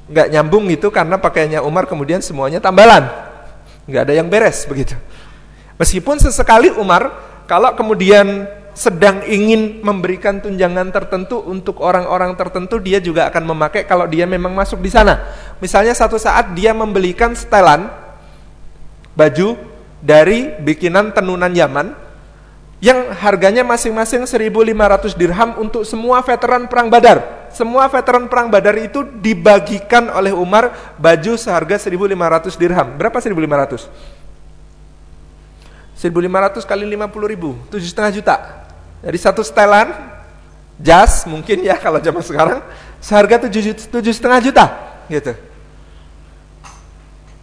nggak nyambung itu karena pakaiannya Umar kemudian semuanya tambalan. nggak ada yang beres begitu. Meskipun sesekali Umar kalau kemudian sedang ingin memberikan tunjangan tertentu untuk orang-orang tertentu, dia juga akan memakai kalau dia memang masuk di sana. Misalnya satu saat dia membelikan setelan baju dari bikinan tenunan Yaman yang harganya masing-masing 1500 dirham untuk semua veteran perang Badar. Semua veteran perang Badar itu dibagikan oleh Umar baju seharga 1500 dirham. Berapa 1500? 1500 kali 50 ribu, 7,5 juta. Dari satu setelan jas mungkin ya kalau zaman sekarang seharga tujuh setengah juta gitu.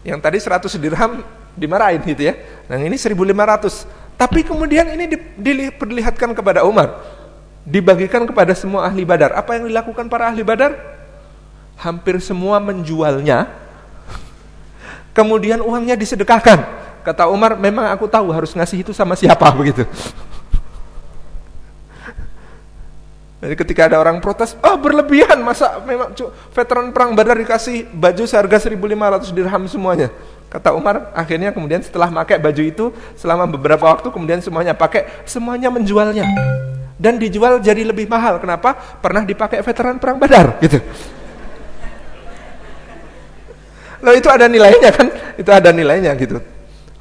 Yang tadi 100 dirham dimarahin gitu ya. Nah ini 1500. Tapi kemudian ini diperlihatkan kepada Umar. Dibagikan kepada semua ahli badar. Apa yang dilakukan para ahli badar? Hampir semua menjualnya. Kemudian uangnya disedekahkan. Kata Umar, memang aku tahu harus ngasih itu sama siapa begitu. Jadi ketika ada orang protes, oh, berlebihan masa memang veteran perang Badar dikasih baju seharga 1.500 dirham semuanya. Kata Umar, akhirnya kemudian setelah pakai baju itu selama beberapa waktu kemudian semuanya pakai, semuanya menjualnya. Dan dijual jadi lebih mahal. Kenapa? Pernah dipakai veteran perang Badar gitu. Lalu itu ada nilainya kan? Itu ada nilainya gitu.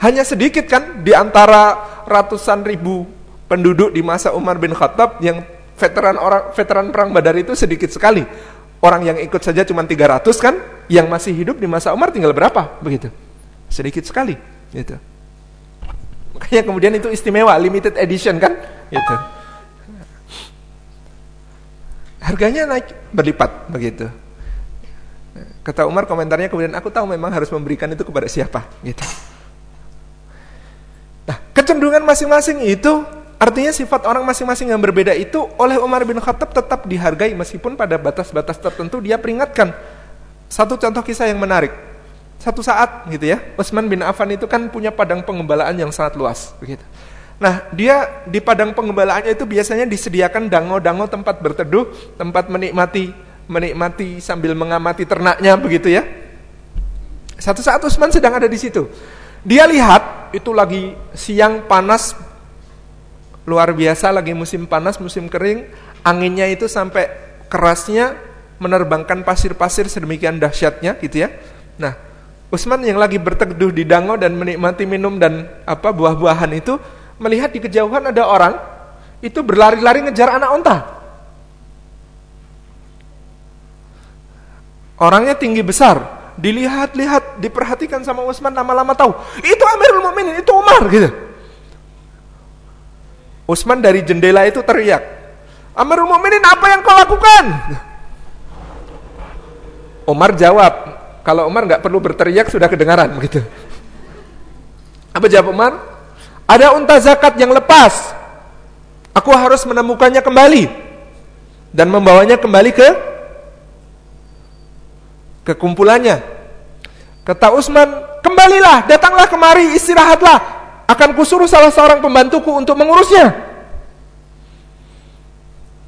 Hanya sedikit kan di antara ratusan ribu penduduk di masa Umar bin Khattab yang veteran orang veteran perang Badar itu sedikit sekali. Orang yang ikut saja cuma 300 kan, yang masih hidup di masa Umar tinggal berapa begitu? Sedikit sekali, gitu. Makanya kemudian itu istimewa, limited edition kan, gitu. Harganya naik berlipat begitu. Kata Umar komentarnya kemudian aku tahu memang harus memberikan itu kepada siapa gitu. Nah, kecenderungan masing-masing itu artinya sifat orang masing-masing yang berbeda itu oleh Umar bin Khattab tetap dihargai meskipun pada batas-batas tertentu dia peringatkan. Satu contoh kisah yang menarik. Satu saat gitu ya, Utsman bin Affan itu kan punya padang pengembalaan yang sangat luas begitu. Nah, dia di padang pengembalaannya itu biasanya disediakan dango-dango tempat berteduh, tempat menikmati menikmati sambil mengamati ternaknya begitu ya. Satu saat Utsman sedang ada di situ. Dia lihat itu lagi siang panas luar biasa lagi musim panas, musim kering, anginnya itu sampai kerasnya menerbangkan pasir-pasir sedemikian dahsyatnya gitu ya. Nah, Utsman yang lagi berteduh di dango dan menikmati minum dan apa buah-buahan itu melihat di kejauhan ada orang itu berlari-lari ngejar anak onta. Orangnya tinggi besar, dilihat-lihat, diperhatikan sama Utsman lama-lama tahu, itu Amirul Mukminin, itu Umar gitu. Utsman dari jendela itu teriak, Amirul Mukminin apa yang kau lakukan? Umar jawab, kalau Umar nggak perlu berteriak sudah kedengaran begitu. Apa jawab Umar? Ada unta zakat yang lepas. Aku harus menemukannya kembali dan membawanya kembali ke kekumpulannya. Kata Utsman, kembalilah, datanglah kemari, istirahatlah. Akan kusuruh salah seorang pembantuku untuk mengurusnya.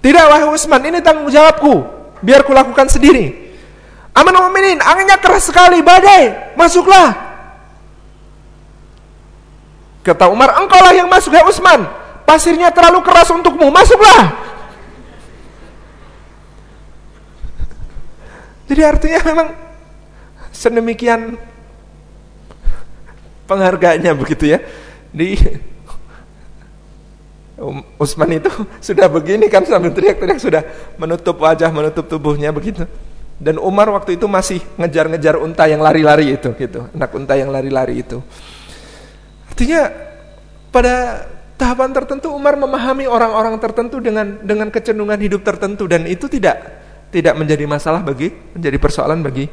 Tidak wahai Utsman, ini tanggung jawabku. Biar kulakukan sendiri. Aman muminin, anginnya keras sekali, badai. Masuklah. Kata Umar, engkaulah yang masuk ya Utsman. Pasirnya terlalu keras untukmu, masuklah. Jadi artinya memang sedemikian penghargaannya begitu ya. Di Usman itu sudah begini kan sambil teriak-teriak sudah menutup wajah, menutup tubuhnya begitu. Dan Umar waktu itu masih ngejar-ngejar unta yang lari-lari itu gitu, anak unta yang lari-lari itu. Artinya pada tahapan tertentu Umar memahami orang-orang tertentu dengan dengan kecenderungan hidup tertentu dan itu tidak tidak menjadi masalah bagi menjadi persoalan bagi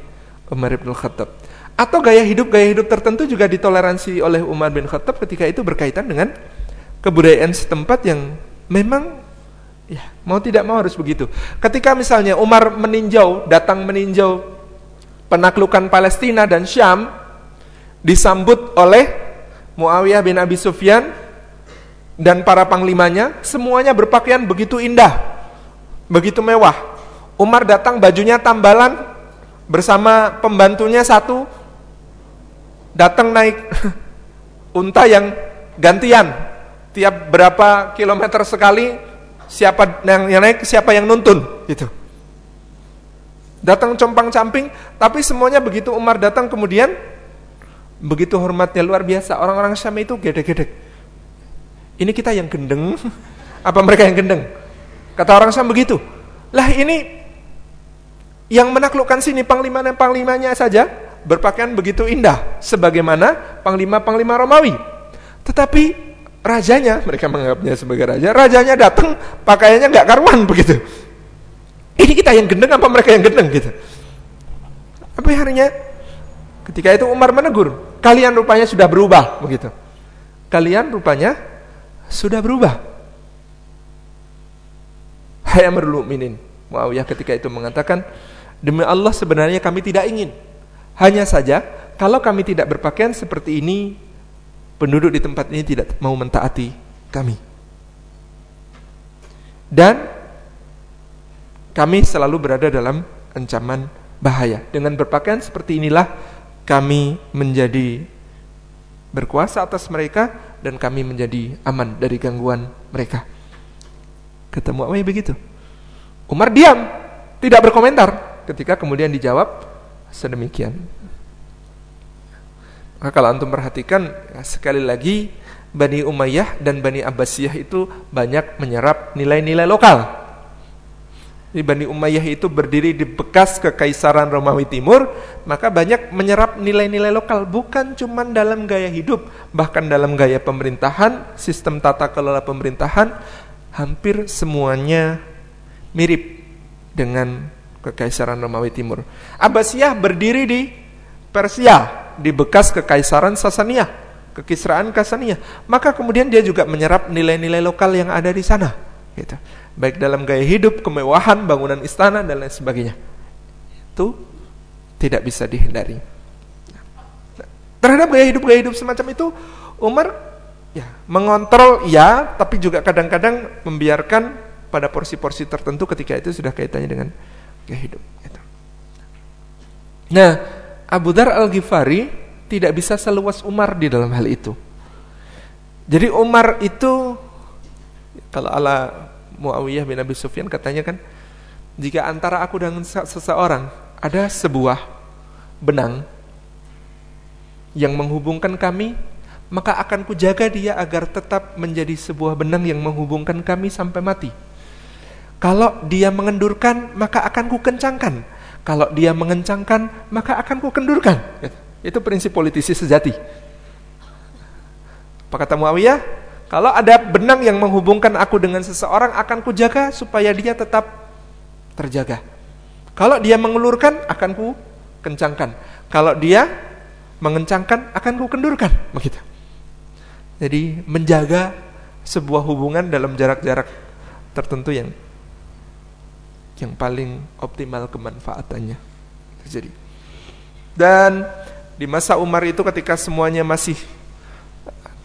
Umar bin Khattab. Atau gaya hidup gaya hidup tertentu juga ditoleransi oleh Umar bin Khattab ketika itu berkaitan dengan kebudayaan setempat yang memang ya mau tidak mau harus begitu. Ketika misalnya Umar meninjau, datang meninjau penaklukan Palestina dan Syam disambut oleh Muawiyah bin Abi Sufyan dan para panglimanya, semuanya berpakaian begitu indah, begitu mewah. Umar datang bajunya tambalan bersama pembantunya satu datang naik unta yang gantian. Tiap berapa kilometer sekali siapa yang, naik siapa yang nuntun gitu. Datang compang camping tapi semuanya begitu Umar datang kemudian begitu hormatnya luar biasa orang-orang Syam itu gede-gede ini kita yang gendeng apa mereka yang gendeng? Kata orang Syam begitu. Lah ini yang menaklukkan sini panglima dan panglimanya saja berpakaian begitu indah sebagaimana panglima-panglima Romawi. Tetapi rajanya, mereka menganggapnya sebagai raja, rajanya datang pakaiannya nggak karuan begitu. Ini kita yang gendeng apa mereka yang gendeng gitu. Tapi harinya ketika itu Umar menegur, kalian rupanya sudah berubah begitu. Kalian rupanya sudah berubah. Hai Amirul Mukminin, Muawiyah ketika itu mengatakan, Demi Allah sebenarnya kami tidak ingin. Hanya saja kalau kami tidak berpakaian seperti ini, penduduk di tempat ini tidak mau mentaati kami. Dan kami selalu berada dalam ancaman bahaya. Dengan berpakaian seperti inilah kami menjadi berkuasa atas mereka dan kami menjadi aman dari gangguan mereka. Ketemu apa begitu. Umar diam, tidak berkomentar ketika kemudian dijawab sedemikian. Maka kalau antum perhatikan ya, sekali lagi Bani Umayyah dan Bani Abbasiyah itu banyak menyerap nilai-nilai lokal. Jadi Bani Umayyah itu berdiri di bekas kekaisaran Romawi Timur, maka banyak menyerap nilai-nilai lokal, bukan cuma dalam gaya hidup, bahkan dalam gaya pemerintahan, sistem tata kelola pemerintahan, hampir semuanya mirip dengan Kekaisaran Romawi Timur. Abbasiyah berdiri di Persia, di bekas Kekaisaran Sasaniyah, Kekisraan Kasaniyah. Maka kemudian dia juga menyerap nilai-nilai lokal yang ada di sana. Gitu. Baik dalam gaya hidup, kemewahan, bangunan istana, dan lain sebagainya. Itu tidak bisa dihindari. Terhadap gaya hidup-gaya hidup semacam itu, Umar ya mengontrol ya, tapi juga kadang-kadang membiarkan pada porsi-porsi tertentu ketika itu sudah kaitannya dengan gaya hidup. Gitu. Nah, Abu Dar Al Ghifari tidak bisa seluas Umar di dalam hal itu. Jadi Umar itu kalau ala Muawiyah bin Abi Sufyan katanya kan, jika antara aku dan seseorang ada sebuah benang yang menghubungkan kami, maka akan kujaga dia agar tetap menjadi sebuah benang yang menghubungkan kami sampai mati. Kalau dia mengendurkan, maka akan kukencangkan. Kalau dia mengencangkan, maka akan kukendurkan. Itu prinsip politisi sejati. Apa kata Muawiyah? Kalau ada benang yang menghubungkan aku dengan seseorang, akan kujaga supaya dia tetap terjaga. Kalau dia mengelurkan, akan ku kencangkan. Kalau dia mengencangkan akan ku kendurkan begitu. Jadi menjaga sebuah hubungan dalam jarak-jarak tertentu yang yang paling optimal kemanfaatannya. Terjadi. Dan di masa Umar itu ketika semuanya masih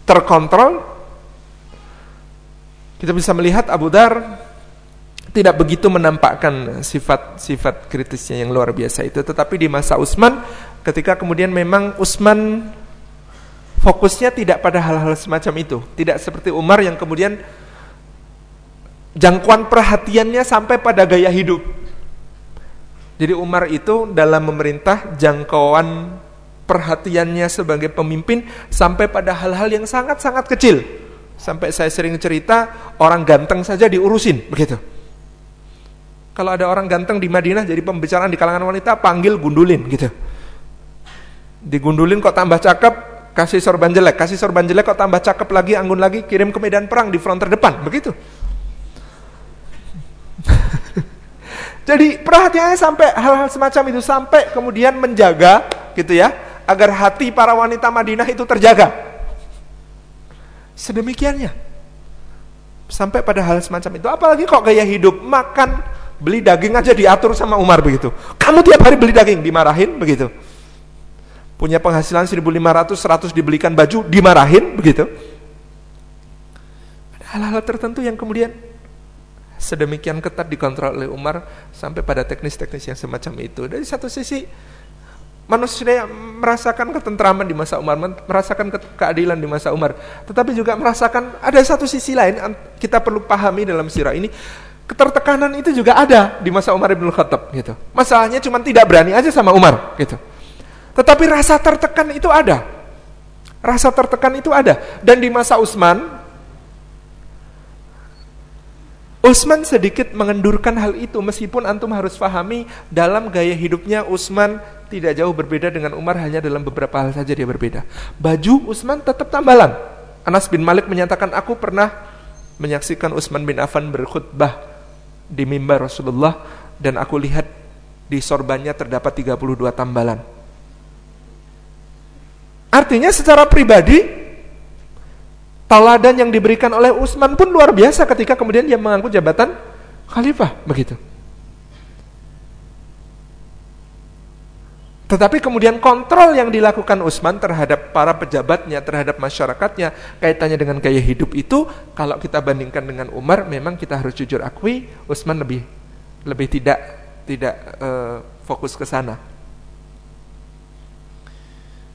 terkontrol kita bisa melihat Abu Dar tidak begitu menampakkan sifat-sifat kritisnya yang luar biasa itu. Tetapi di masa Utsman ketika kemudian memang Utsman fokusnya tidak pada hal-hal semacam itu, tidak seperti Umar yang kemudian jangkauan perhatiannya sampai pada gaya hidup. Jadi Umar itu dalam memerintah jangkauan perhatiannya sebagai pemimpin sampai pada hal-hal yang sangat-sangat kecil. Sampai saya sering cerita orang ganteng saja diurusin, begitu. Kalau ada orang ganteng di Madinah jadi pembicaraan di kalangan wanita panggil gundulin gitu digundulin kok tambah cakep, kasih sorban jelek, kasih sorban jelek kok tambah cakep lagi, anggun lagi, kirim ke medan perang di front terdepan, begitu. Jadi perhatiannya sampai hal-hal semacam itu sampai kemudian menjaga gitu ya, agar hati para wanita Madinah itu terjaga. Sedemikiannya. Sampai pada hal semacam itu. Apalagi kok gaya hidup makan beli daging aja diatur sama Umar begitu. Kamu tiap hari beli daging dimarahin begitu punya penghasilan 1500 100 dibelikan baju dimarahin begitu hal-hal tertentu yang kemudian sedemikian ketat dikontrol oleh Umar sampai pada teknis-teknis yang semacam itu. Dari satu sisi manusia merasakan ketentraman di masa Umar merasakan ke keadilan di masa Umar. Tetapi juga merasakan ada satu sisi lain kita perlu pahami dalam sirah ini. Ketertekanan itu juga ada di masa Umar ibn Khattab gitu. Masalahnya cuma tidak berani aja sama Umar gitu. Tetapi rasa tertekan itu ada. Rasa tertekan itu ada. Dan di masa Utsman, Utsman sedikit mengendurkan hal itu meskipun antum harus pahami dalam gaya hidupnya Utsman tidak jauh berbeda dengan Umar hanya dalam beberapa hal saja dia berbeda. Baju Utsman tetap tambalan. Anas bin Malik menyatakan aku pernah menyaksikan Utsman bin Affan berkhutbah di mimbar Rasulullah dan aku lihat di sorbannya terdapat 32 tambalan. Artinya secara pribadi teladan yang diberikan oleh Utsman pun luar biasa ketika kemudian dia mengangkut jabatan khalifah begitu. Tetapi kemudian kontrol yang dilakukan Utsman terhadap para pejabatnya, terhadap masyarakatnya, kaitannya dengan gaya hidup itu, kalau kita bandingkan dengan Umar, memang kita harus jujur akui, Utsman lebih lebih tidak tidak uh, fokus ke sana.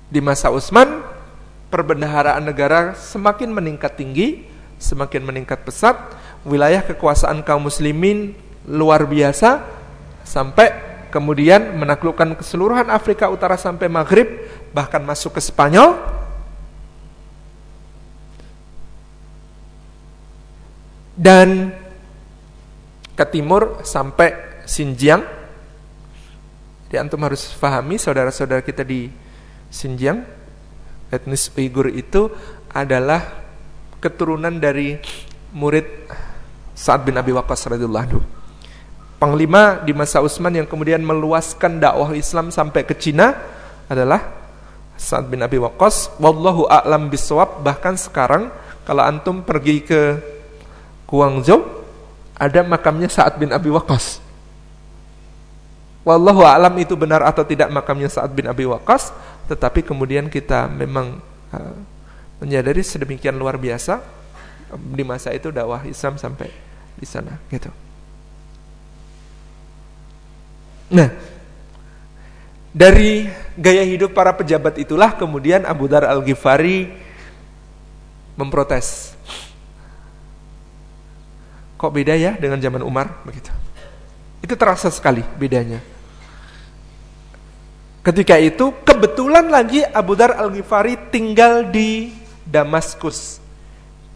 Di masa Utsman, perbendaharaan negara semakin meningkat tinggi, semakin meningkat pesat, wilayah kekuasaan kaum muslimin luar biasa sampai kemudian menaklukkan keseluruhan Afrika Utara sampai Maghrib, bahkan masuk ke Spanyol. Dan ke timur sampai Xinjiang. Di antum harus pahami saudara-saudara kita di Xinjiang etnis Uighur itu adalah keturunan dari murid Sa'ad bin Abi Waqqas radhiyallahu anhu. panglima di masa Utsman yang kemudian meluaskan dakwah Islam sampai ke Cina adalah Sa'ad bin Abi Waqqas. Wallahu a'lam bisawab. Bahkan sekarang kalau antum pergi ke Guangzhou ada makamnya Sa'ad bin Abi Waqqas. Wallahu a'lam itu benar atau tidak makamnya Sa'ad bin Abi Waqqas, tetapi kemudian kita memang uh, menyadari sedemikian luar biasa di masa itu dakwah Islam sampai di sana gitu. Nah, dari gaya hidup para pejabat itulah kemudian Abu Dar Al-Ghifari memprotes. Kok beda ya dengan zaman Umar begitu. Itu terasa sekali bedanya. Ketika itu kebetulan lagi Abu Dar Al-Ghifari tinggal di Damaskus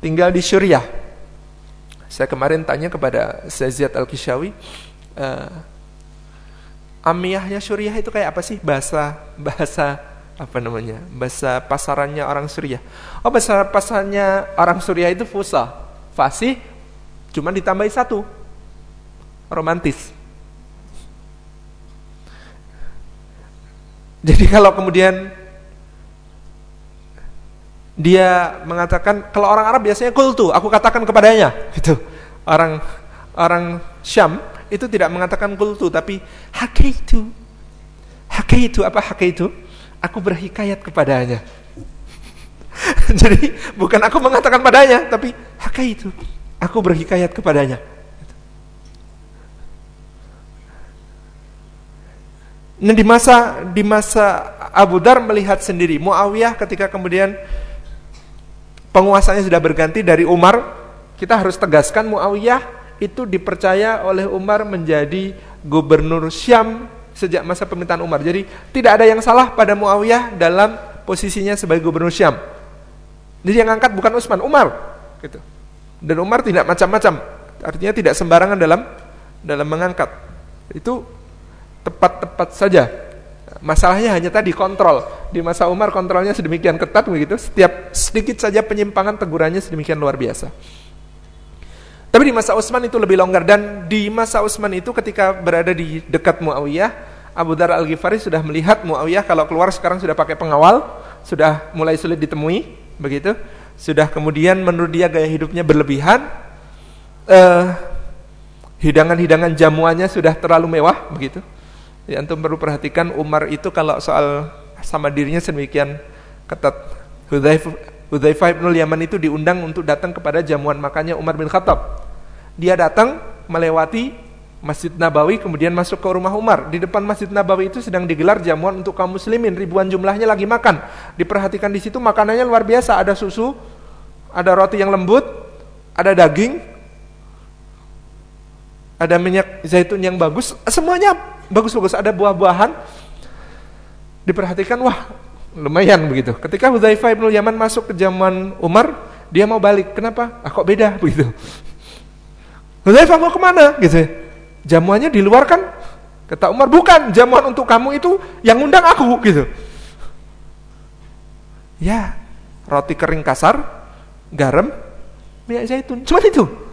tinggal di Syuriah. Saya kemarin tanya kepada Ziyad Al-Kishawi, uh, amiyahnya Syuriah itu kayak apa sih bahasa bahasa apa namanya bahasa pasarannya orang Suriah? Oh bahasa pasarannya orang Suriah itu fusa, fasih, cuma ditambahi satu, romantis. Jadi kalau kemudian dia mengatakan kalau orang Arab biasanya kultu, aku katakan kepadanya, itu orang orang Syam itu tidak mengatakan kultu tapi hakaitu. Hakaitu apa hakaitu? Aku berhikayat kepadanya. Jadi bukan aku mengatakan padanya tapi hakaitu. Aku berhikayat kepadanya. Nah di masa di masa Abu Dar melihat sendiri Muawiyah ketika kemudian penguasanya sudah berganti dari Umar, kita harus tegaskan Muawiyah itu dipercaya oleh Umar menjadi gubernur Syam sejak masa pemerintahan Umar. Jadi tidak ada yang salah pada Muawiyah dalam posisinya sebagai gubernur Syam. Jadi yang angkat bukan Utsman, Umar. Gitu. Dan Umar tidak macam-macam. Artinya tidak sembarangan dalam dalam mengangkat. Itu tepat-tepat saja Masalahnya hanya tadi kontrol. Di masa Umar kontrolnya sedemikian ketat begitu, setiap sedikit saja penyimpangan tegurannya sedemikian luar biasa. Tapi di masa Utsman itu lebih longgar dan di masa Utsman itu ketika berada di dekat Muawiyah, Abu Dar Al-Ghifari sudah melihat Muawiyah kalau keluar sekarang sudah pakai pengawal, sudah mulai sulit ditemui, begitu. Sudah kemudian menurut dia gaya hidupnya berlebihan. Uh, hidangan-hidangan jamuannya sudah terlalu mewah, begitu Ya, antum perlu perhatikan Umar itu kalau soal sama dirinya sedemikian ketat. Hudzaifah bin Yaman itu diundang untuk datang kepada jamuan makannya Umar bin Khattab. Dia datang melewati Masjid Nabawi kemudian masuk ke rumah Umar. Di depan Masjid Nabawi itu sedang digelar jamuan untuk kaum muslimin, ribuan jumlahnya lagi makan. Diperhatikan di situ makanannya luar biasa, ada susu, ada roti yang lembut, ada daging, ada minyak zaitun yang bagus, semuanya bagus-bagus ada buah-buahan. Diperhatikan wah lumayan begitu. Ketika Hudzaifah bin Yaman masuk ke zaman Umar dia mau balik. Kenapa? Ah kok beda begitu? Hudzaifah mau ke mana? Gitu. Jamuannya di luar kan? Kata Umar bukan jamuan untuk kamu itu yang undang aku gitu. Ya roti kering kasar garam minyak zaitun. Cuma itu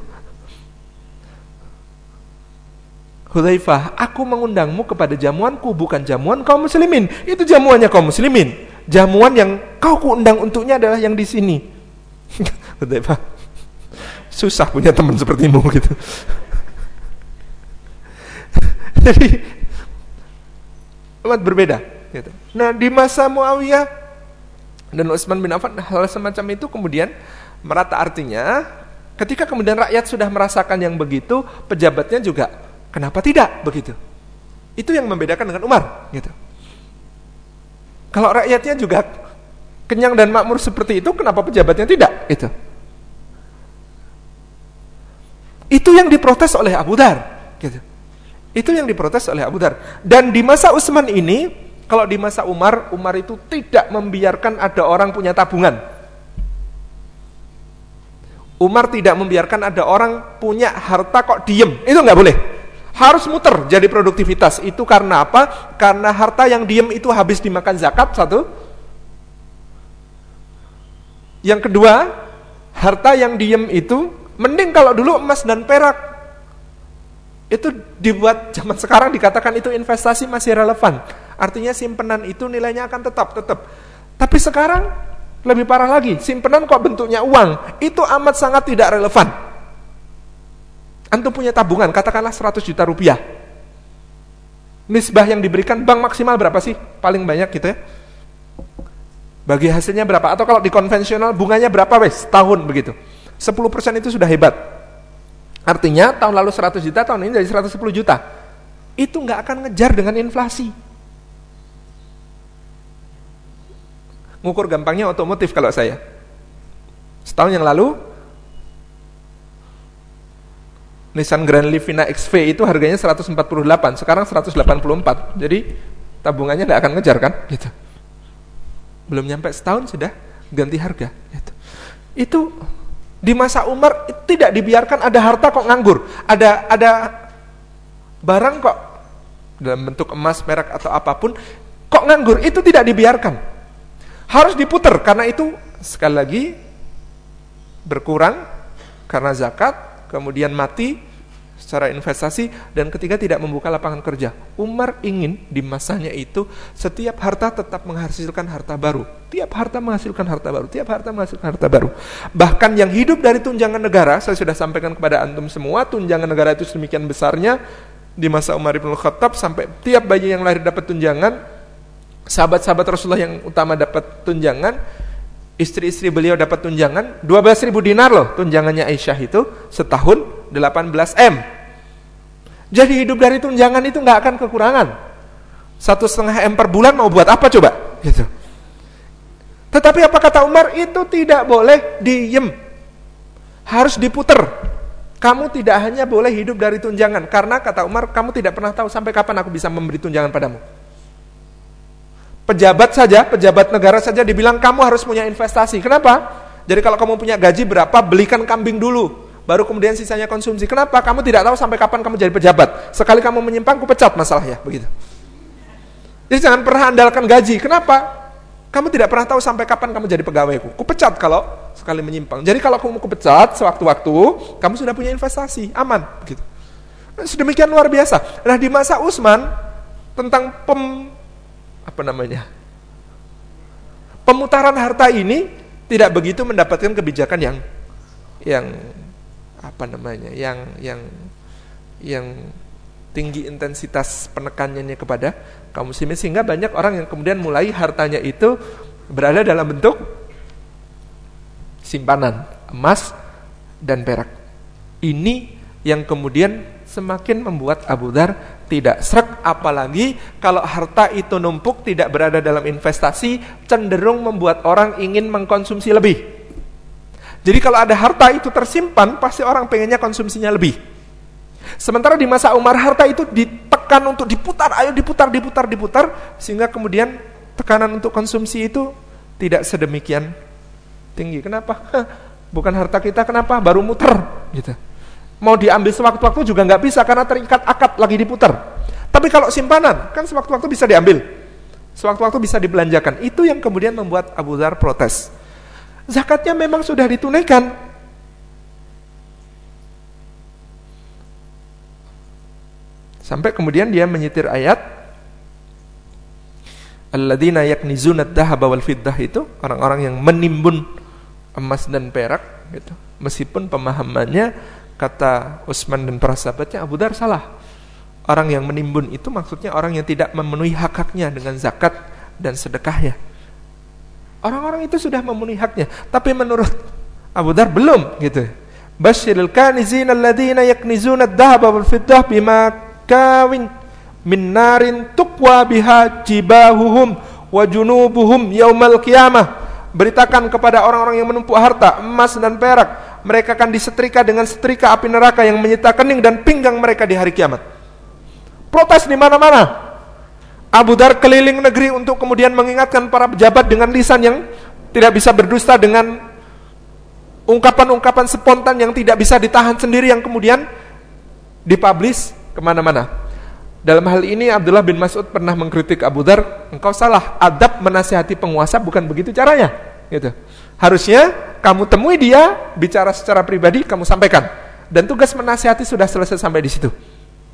Hudzaifah, aku mengundangmu kepada jamuanku bukan jamuan kaum muslimin. Itu jamuannya kaum muslimin. Jamuan yang kau kuundang untuknya adalah yang di sini. Hudzaifah, susah punya teman sepertimu gitu. Jadi amat berbeda gitu. Nah, di masa Muawiyah dan Utsman bin Affan hal semacam itu kemudian merata artinya ketika kemudian rakyat sudah merasakan yang begitu, pejabatnya juga Kenapa tidak begitu? Itu yang membedakan dengan Umar, gitu. Kalau rakyatnya juga kenyang dan makmur seperti itu, kenapa pejabatnya tidak? Itu. Itu yang diprotes oleh Abu Dar, gitu. Itu yang diprotes oleh Abu Dar. Dan di masa Utsman ini, kalau di masa Umar, Umar itu tidak membiarkan ada orang punya tabungan. Umar tidak membiarkan ada orang punya harta kok diem. Itu nggak boleh harus muter jadi produktivitas. Itu karena apa? Karena harta yang diem itu habis dimakan zakat satu. Yang kedua, harta yang diem itu mending kalau dulu emas dan perak Itu dibuat zaman sekarang dikatakan itu investasi masih relevan. Artinya simpenan itu nilainya akan tetap tetap. Tapi sekarang lebih parah lagi, simpenan kok bentuknya uang, itu amat sangat tidak relevan. Antum punya tabungan, katakanlah 100 juta rupiah. Nisbah yang diberikan bank maksimal berapa sih? Paling banyak gitu ya. Bagi hasilnya berapa? Atau kalau di konvensional bunganya berapa wes? Tahun begitu. 10% itu sudah hebat. Artinya tahun lalu 100 juta, tahun ini jadi 110 juta. Itu nggak akan ngejar dengan inflasi. Ngukur gampangnya otomotif kalau saya. Setahun yang lalu Nissan Grand Livina XV itu harganya 148, sekarang 184. Jadi tabungannya nggak akan ngejar kan? Gitu. Belum nyampe setahun sudah ganti harga. Gitu. Itu di masa Umar tidak dibiarkan ada harta kok nganggur. Ada ada barang kok dalam bentuk emas, perak atau apa pun kok nganggur. Itu tidak dibiarkan. Harus diputar karena itu sekali lagi berkurang karena zakat, kemudian mati secara investasi dan ketiga tidak membuka lapangan kerja. Umar ingin di masanya itu setiap harta tetap menghasilkan harta baru. Tiap harta menghasilkan harta baru, tiap harta menghasilkan harta baru. Bahkan yang hidup dari tunjangan negara, saya sudah sampaikan kepada antum semua, tunjangan negara itu sedemikian besarnya di masa Umar bin Khattab sampai tiap bayi yang lahir dapat tunjangan, sahabat-sahabat Rasulullah yang utama dapat tunjangan, istri-istri beliau dapat tunjangan 12 ribu dinar loh tunjangannya Aisyah itu setahun 18 M jadi hidup dari tunjangan itu nggak akan kekurangan. Satu setengah M per bulan mau buat apa coba? Gitu. Tetapi apa kata Umar? Itu tidak boleh diem. Harus diputer. Kamu tidak hanya boleh hidup dari tunjangan. Karena kata Umar, kamu tidak pernah tahu sampai kapan aku bisa memberi tunjangan padamu. Pejabat saja, pejabat negara saja dibilang kamu harus punya investasi. Kenapa? Jadi kalau kamu punya gaji berapa, belikan kambing dulu baru kemudian sisanya konsumsi. Kenapa? Kamu tidak tahu sampai kapan kamu jadi pejabat. Sekali kamu menyimpang, ku pecat masalahnya, begitu. Jadi jangan pernah andalkan gaji. Kenapa? Kamu tidak pernah tahu sampai kapan kamu jadi pegawaiku. Ku pecat kalau sekali menyimpang. Jadi kalau kamu ku pecat sewaktu-waktu, kamu sudah punya investasi, aman, begitu. Sedemikian luar biasa. Nah, di masa Utsman tentang pem apa namanya? Pemutaran harta ini tidak begitu mendapatkan kebijakan yang yang apa namanya yang yang yang tinggi intensitas penekanannya kepada kaum muslimin sehingga banyak orang yang kemudian mulai hartanya itu berada dalam bentuk simpanan emas dan perak. Ini yang kemudian semakin membuat Abu Dar tidak serak apalagi kalau harta itu numpuk tidak berada dalam investasi cenderung membuat orang ingin mengkonsumsi lebih. Jadi kalau ada harta itu tersimpan, pasti orang pengennya konsumsinya lebih. Sementara di masa Umar harta itu ditekan untuk diputar, ayo diputar, diputar, diputar, sehingga kemudian tekanan untuk konsumsi itu tidak sedemikian tinggi. Kenapa? Bukan harta kita, kenapa? Baru muter, gitu. Mau diambil sewaktu-waktu juga nggak bisa karena terikat akad lagi diputar. Tapi kalau simpanan, kan sewaktu-waktu bisa diambil. Sewaktu-waktu bisa dibelanjakan. Itu yang kemudian membuat Abu Dhar protes zakatnya memang sudah ditunaikan. Sampai kemudian dia menyitir ayat Alladzina yaknizuna ad-dhahaba wal fiddah itu orang-orang yang menimbun emas dan perak gitu. Meskipun pemahamannya kata Utsman dan para sahabatnya Abu Dar salah. Orang yang menimbun itu maksudnya orang yang tidak memenuhi hak-haknya dengan zakat dan sedekahnya. Orang-orang itu sudah memenuhi haknya. Tapi menurut Abu Dar belum gitu. Basyiril kanizin alladzina yaknizuna ad-dhahaba wal fiddah bima kawin min narin tuqwa biha jibahuhum wa junubuhum yaumal qiyamah. Beritakan kepada orang-orang yang menumpuk harta, emas dan perak, mereka akan disetrika dengan setrika api neraka yang menyita kening dan pinggang mereka di hari kiamat. Protes di mana-mana. Abu Dar keliling negeri untuk kemudian mengingatkan para pejabat dengan lisan yang tidak bisa berdusta dengan ungkapan-ungkapan spontan yang tidak bisa ditahan sendiri yang kemudian dipublish ke mana-mana. Dalam hal ini Abdullah bin Mas'ud pernah mengkritik Abu Dar, engkau salah, adab menasihati penguasa bukan begitu caranya. Gitu. Harusnya kamu temui dia, bicara secara pribadi, kamu sampaikan. Dan tugas menasihati sudah selesai sampai di situ.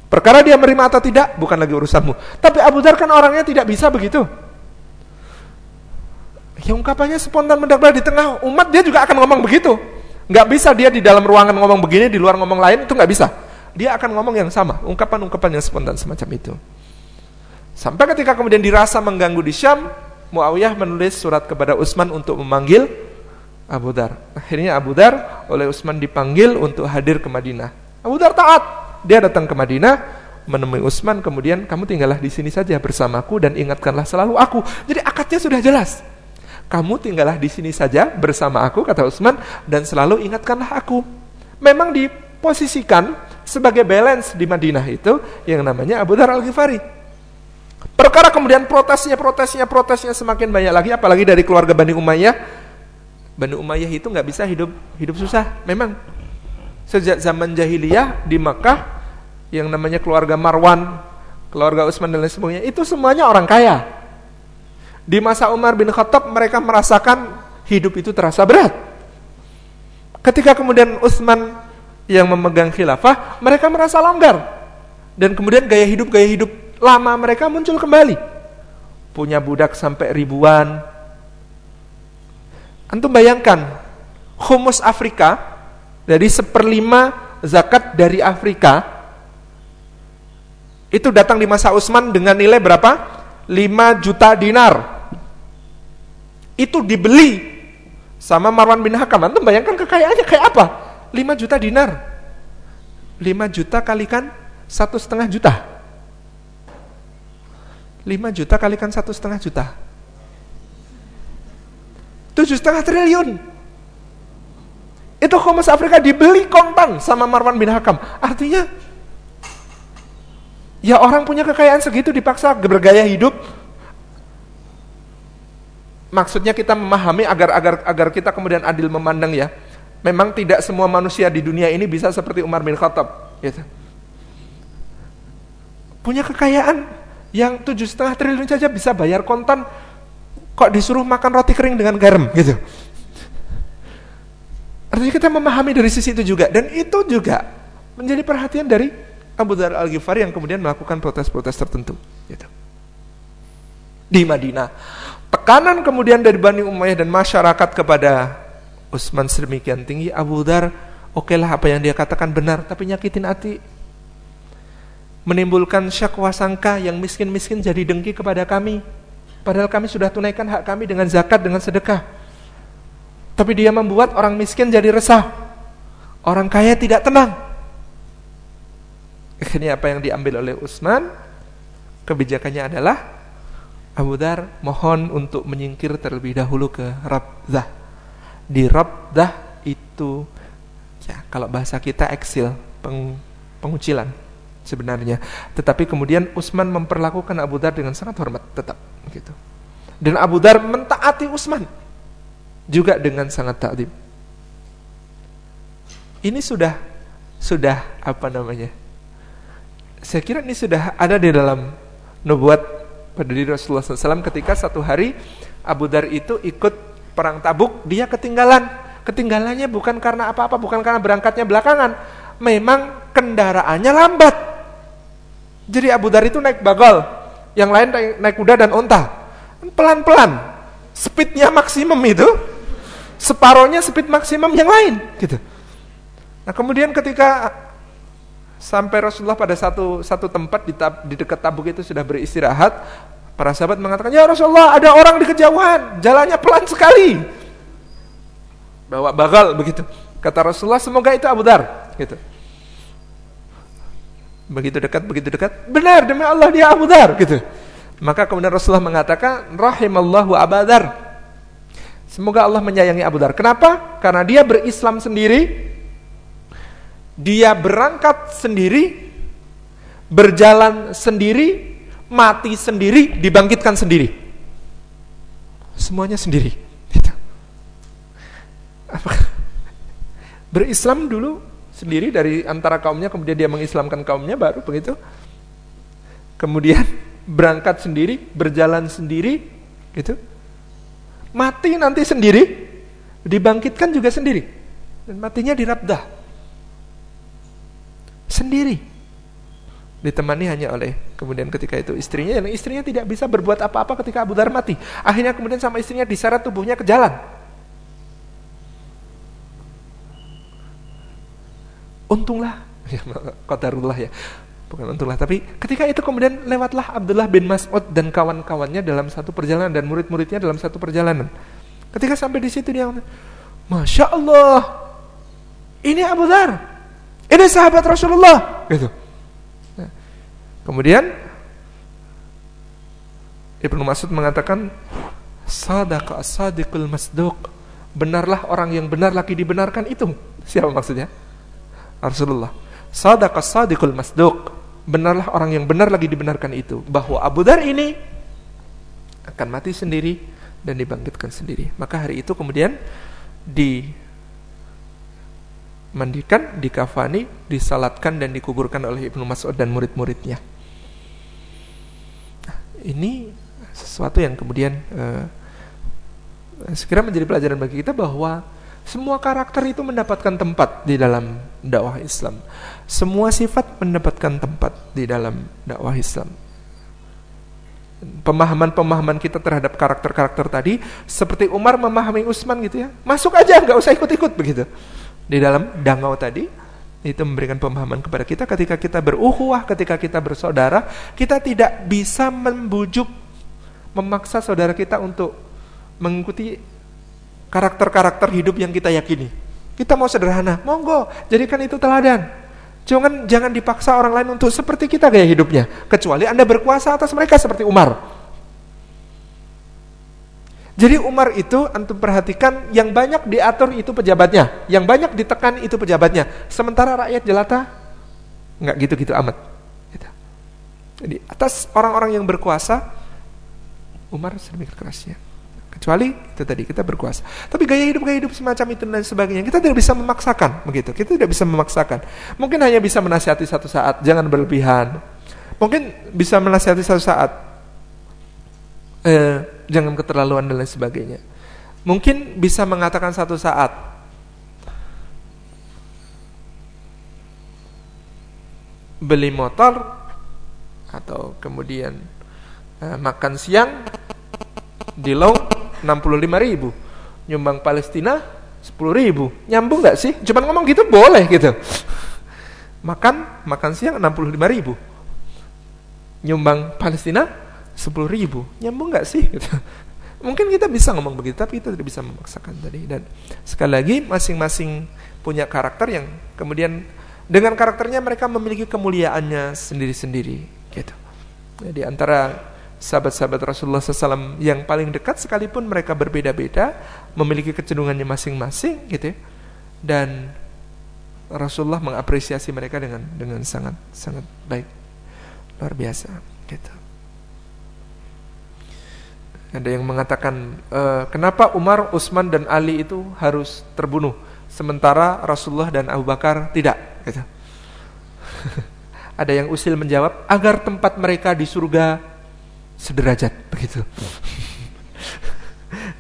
Perkara dia menerima atau tidak bukan lagi urusanmu. Tapi Abu Dar kan orangnya tidak bisa begitu. Ya ungkapannya spontan mendadak di tengah umat dia juga akan ngomong begitu. Nggak bisa dia di dalam ruangan ngomong begini, di luar ngomong lain itu nggak bisa. Dia akan ngomong yang sama, ungkapan-ungkapan yang spontan semacam itu. Sampai ketika kemudian dirasa mengganggu di Syam, Muawiyah menulis surat kepada Utsman untuk memanggil Abu Dar. Akhirnya Abu Dar oleh Utsman dipanggil untuk hadir ke Madinah. Abu Dar taat. Dia datang ke Madinah, menemui Utsman, kemudian kamu tinggallah di sini saja bersamaku dan ingatkanlah selalu aku. Jadi akadnya sudah jelas. Kamu tinggallah di sini saja bersama aku, kata Utsman, dan selalu ingatkanlah aku. Memang diposisikan sebagai balance di Madinah itu yang namanya Abu Dhar Al-Ghifari. Perkara kemudian protesnya, protesnya, protesnya semakin banyak lagi, apalagi dari keluarga Bani Umayyah. Bani Umayyah itu nggak bisa hidup hidup susah, memang sejak zaman jahiliyah di Mekah yang namanya keluarga Marwan, keluarga Utsman dan lain sebagainya, itu semuanya orang kaya. Di masa Umar bin Khattab mereka merasakan hidup itu terasa berat. Ketika kemudian Utsman yang memegang khilafah, mereka merasa longgar. Dan kemudian gaya hidup gaya hidup lama mereka muncul kembali. Punya budak sampai ribuan. Antum bayangkan, humus Afrika dari seperlima zakat dari Afrika itu datang di masa Utsman dengan nilai berapa? 5 juta dinar. Itu dibeli sama Marwan bin Hakam. Antum bayangkan kekayaannya kayak apa? 5 juta dinar. 5 juta kalikan satu setengah juta. 5 juta kalikan satu setengah juta. Tujuh setengah triliun. Itu Humus Afrika dibeli kontan sama Marwan bin Hakam. Artinya, ya orang punya kekayaan segitu dipaksa bergaya hidup. Maksudnya kita memahami agar agar agar kita kemudian adil memandang ya. Memang tidak semua manusia di dunia ini bisa seperti Umar bin Khattab. Gitu. Punya kekayaan yang tujuh setengah triliun saja bisa bayar kontan, kok disuruh makan roti kering dengan garam gitu. Artinya kita memahami dari sisi itu juga dan itu juga menjadi perhatian dari Abu Dhar Al-Ghifari yang kemudian melakukan protes-protes tertentu gitu. Di Madinah. Tekanan kemudian dari Bani Umayyah dan masyarakat kepada Utsman sedemikian tinggi, Abu Dhar oke lah apa yang dia katakan benar, tapi nyakitin hati. Menimbulkan syakwa sangka yang miskin-miskin jadi dengki kepada kami. Padahal kami sudah tunaikan hak kami dengan zakat, dengan sedekah. Tapi dia membuat orang miskin jadi resah. Orang kaya tidak tenang. Akhirnya apa yang diambil oleh Utsman? Kebijakannya adalah Abu Dar mohon untuk menyingkir terlebih dahulu ke Rabdah. Di Rabdah itu ya kalau bahasa kita eksil, peng, pengucilan sebenarnya. Tetapi kemudian Utsman memperlakukan Abu Dar dengan sangat hormat tetap gitu. Dan Abu Dar mentaati Utsman juga dengan sangat takdim. Ini sudah sudah apa namanya? Saya kira ini sudah ada di dalam nubuat pada diri Rasulullah SAW ketika satu hari Abu Dar itu ikut perang tabuk, dia ketinggalan. Ketinggalannya bukan karena apa-apa, bukan karena berangkatnya belakangan. Memang kendaraannya lambat. Jadi Abu Dar itu naik bagal, yang lain naik, kuda dan onta. Pelan-pelan, speednya maksimum itu separohnya speed maksimum yang lain gitu. Nah, kemudian ketika sampai Rasulullah pada satu satu tempat di, tab, di dekat Tabuk itu sudah beristirahat, para sahabat mengatakan, "Ya Rasulullah, ada orang di kejauhan, jalannya pelan sekali." Bawa bagal begitu. Kata Rasulullah, "Semoga itu Abu Dar." gitu. Begitu dekat, begitu dekat. Benar demi Allah dia Abu Dar gitu. Maka kemudian Rasulullah mengatakan, "Rahimallahu Abu Dar." Semoga Allah menyayangi Abu Dar. Kenapa? Karena dia berislam sendiri, dia berangkat sendiri, berjalan sendiri, mati sendiri, dibangkitkan sendiri. Semuanya sendiri. Gitu. Berislam dulu sendiri dari antara kaumnya, kemudian dia mengislamkan kaumnya baru begitu. Kemudian berangkat sendiri, berjalan sendiri, gitu Mati nanti sendiri, dibangkitkan juga sendiri. Dan matinya di Rabdah. Sendiri. ditemani hanya oleh kemudian ketika itu istrinya yang istrinya tidak bisa berbuat apa-apa ketika Abu Dhar mati akhirnya kemudian sama istrinya diseret tubuhnya ke jalan untunglah qadarullah ya bukan untunglah tapi ketika itu kemudian lewatlah Abdullah bin Mas'ud dan kawan-kawannya dalam satu perjalanan dan murid-muridnya dalam satu perjalanan ketika sampai di situ dia Masya Allah ini Abu Dhar ini sahabat Rasulullah gitu Kemudian Ibnu Mas'ud mengatakan sadaqa as-sadiqul masduq. Benarlah orang yang benar lagi dibenarkan itu. Siapa maksudnya? Rasulullah. Sadaqa as-sadiqul masduq. Benarlah orang yang benar lagi dibenarkan itu bahwa Abu Dar ini akan mati sendiri dan dibangkitkan sendiri. Maka hari itu kemudian di mandikan, dikafani, disalatkan dan dikuburkan oleh Ibnu Mas'ud dan murid-muridnya ini sesuatu yang kemudian uh, segera menjadi pelajaran bagi kita bahwa semua karakter itu mendapatkan tempat di dalam dakwah Islam. Semua sifat mendapatkan tempat di dalam dakwah Islam. Pemahaman-pemahaman kita terhadap karakter-karakter tadi seperti Umar memahami Utsman gitu ya. Masuk aja nggak usah ikut-ikut begitu. Di dalam dangau tadi itu memberikan pemahaman kepada kita ketika kita beruhuwah, ketika kita bersaudara, kita tidak bisa membujuk memaksa saudara kita untuk mengikuti karakter-karakter hidup yang kita yakini. Kita mau sederhana, monggo, jadikan itu teladan. Jangan jangan dipaksa orang lain untuk seperti kita gaya hidupnya, kecuali Anda berkuasa atas mereka seperti Umar. Jadi Umar itu antum perhatikan yang banyak diatur itu pejabatnya, yang banyak ditekan itu pejabatnya. Sementara rakyat jelata nggak gitu-gitu amat. Gitu. Jadi atas orang-orang yang berkuasa Umar sedemikian kerasnya. Kecuali itu tadi kita berkuasa. Tapi gaya hidup gaya hidup semacam itu dan sebagainya kita tidak bisa memaksakan begitu. Kita tidak bisa memaksakan. Mungkin hanya bisa menasihati satu saat, jangan berlebihan. Mungkin bisa menasihati satu saat. Eh, jangan keterlaluan dan lain sebagainya. Mungkin bisa mengatakan satu saat beli motor atau kemudian uh, makan siang di low 65 ribu. Nyumbang Palestina 10 ribu. Nyambung nggak sih? Cuman ngomong gitu boleh gitu. Makan makan siang 65 ribu. Nyumbang Palestina sepuluh ribu. Nyambung nggak sih? Gitu. mungkin kita bisa ngomong begitu tapi itu tidak bisa memaksakan tadi. Dan sekali lagi masing-masing punya karakter yang kemudian dengan karakternya mereka memiliki kemuliaannya sendiri-sendiri gitu. Jadi antara sahabat-sahabat Rasulullah SAW yang paling dekat sekalipun mereka berbeda-beda memiliki kecenderungannya masing-masing gitu ya. dan Rasulullah mengapresiasi mereka dengan dengan sangat sangat baik luar biasa gitu ada yang mengatakan, e, kenapa Umar, Utsman dan Ali itu harus terbunuh, sementara Rasulullah dan Abu Bakar tidak? Gitu. Ada yang usil menjawab, agar tempat mereka di surga sederajat, begitu.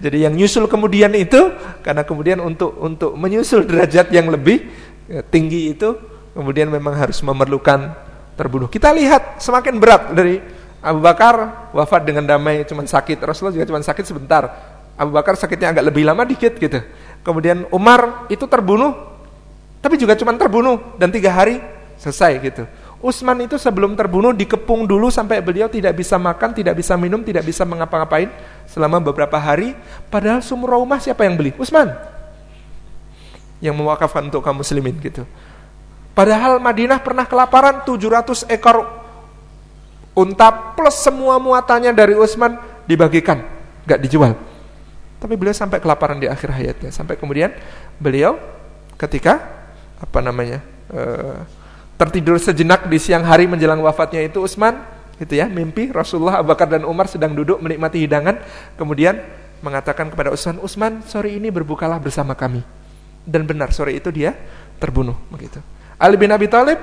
Jadi yang nyusul kemudian itu, karena kemudian untuk untuk menyusul derajat yang lebih ya, tinggi itu, kemudian memang harus memerlukan terbunuh. Kita lihat semakin berat dari Abu Bakar wafat dengan damai, cuma sakit. Rasulullah juga cuma sakit sebentar. Abu Bakar sakitnya agak lebih lama dikit gitu. Kemudian Umar itu terbunuh, tapi juga cuma terbunuh dan tiga hari selesai gitu. Utsman itu sebelum terbunuh dikepung dulu sampai beliau tidak bisa makan, tidak bisa minum, tidak bisa mengapa-ngapain selama beberapa hari. Padahal sumur rumah siapa yang beli? Utsman. Yang mewakafkan untuk kaum muslimin gitu. Padahal Madinah pernah kelaparan 700 ekor Unta plus semua muatannya dari Utsman dibagikan, nggak dijual. Tapi beliau sampai kelaparan di akhir hayatnya. Sampai kemudian beliau ketika apa namanya uh, tertidur sejenak di siang hari menjelang wafatnya itu Utsman itu ya mimpi Rasulullah Abu Bakar dan Umar sedang duduk menikmati hidangan kemudian mengatakan kepada Utsman Utsman sore ini berbukalah bersama kami dan benar sore itu dia terbunuh begitu Ali bin Abi Thalib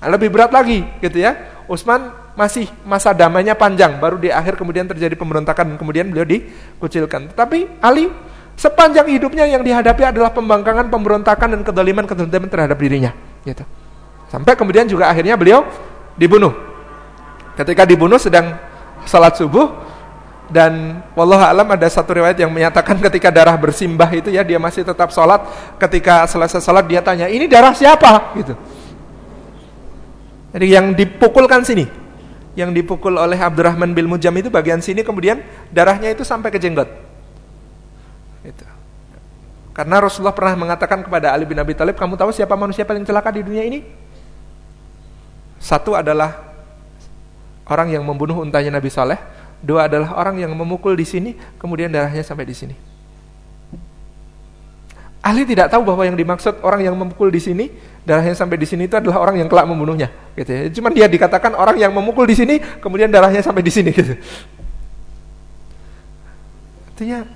lebih berat lagi gitu ya Utsman masih masa damainya panjang, baru di akhir kemudian terjadi pemberontakan, kemudian beliau dikucilkan. Tapi Ali sepanjang hidupnya yang dihadapi adalah pembangkangan, pemberontakan dan kedoliman kedoliman terhadap dirinya. Gitu. Sampai kemudian juga akhirnya beliau dibunuh. Ketika dibunuh sedang salat subuh dan wallah alam ada satu riwayat yang menyatakan ketika darah bersimbah itu ya dia masih tetap sholat ketika selesai sholat dia tanya ini darah siapa? Gitu. Jadi yang dipukulkan sini yang dipukul oleh Abdurrahman bin Mujam itu bagian sini kemudian darahnya itu sampai ke jenggot. Itu karena Rasulullah pernah mengatakan kepada Ali bin Abi Thalib kamu tahu siapa manusia paling celaka di dunia ini satu adalah orang yang membunuh untanya Nabi Saleh, dua adalah orang yang memukul di sini, kemudian darahnya sampai di sini. Ahli tidak tahu bahwa yang dimaksud orang yang memukul di sini, darahnya sampai di sini itu adalah orang yang kelak membunuhnya. Gitu ya. Cuman dia dikatakan orang yang memukul di sini, kemudian darahnya sampai di sini. Gitu. Artinya,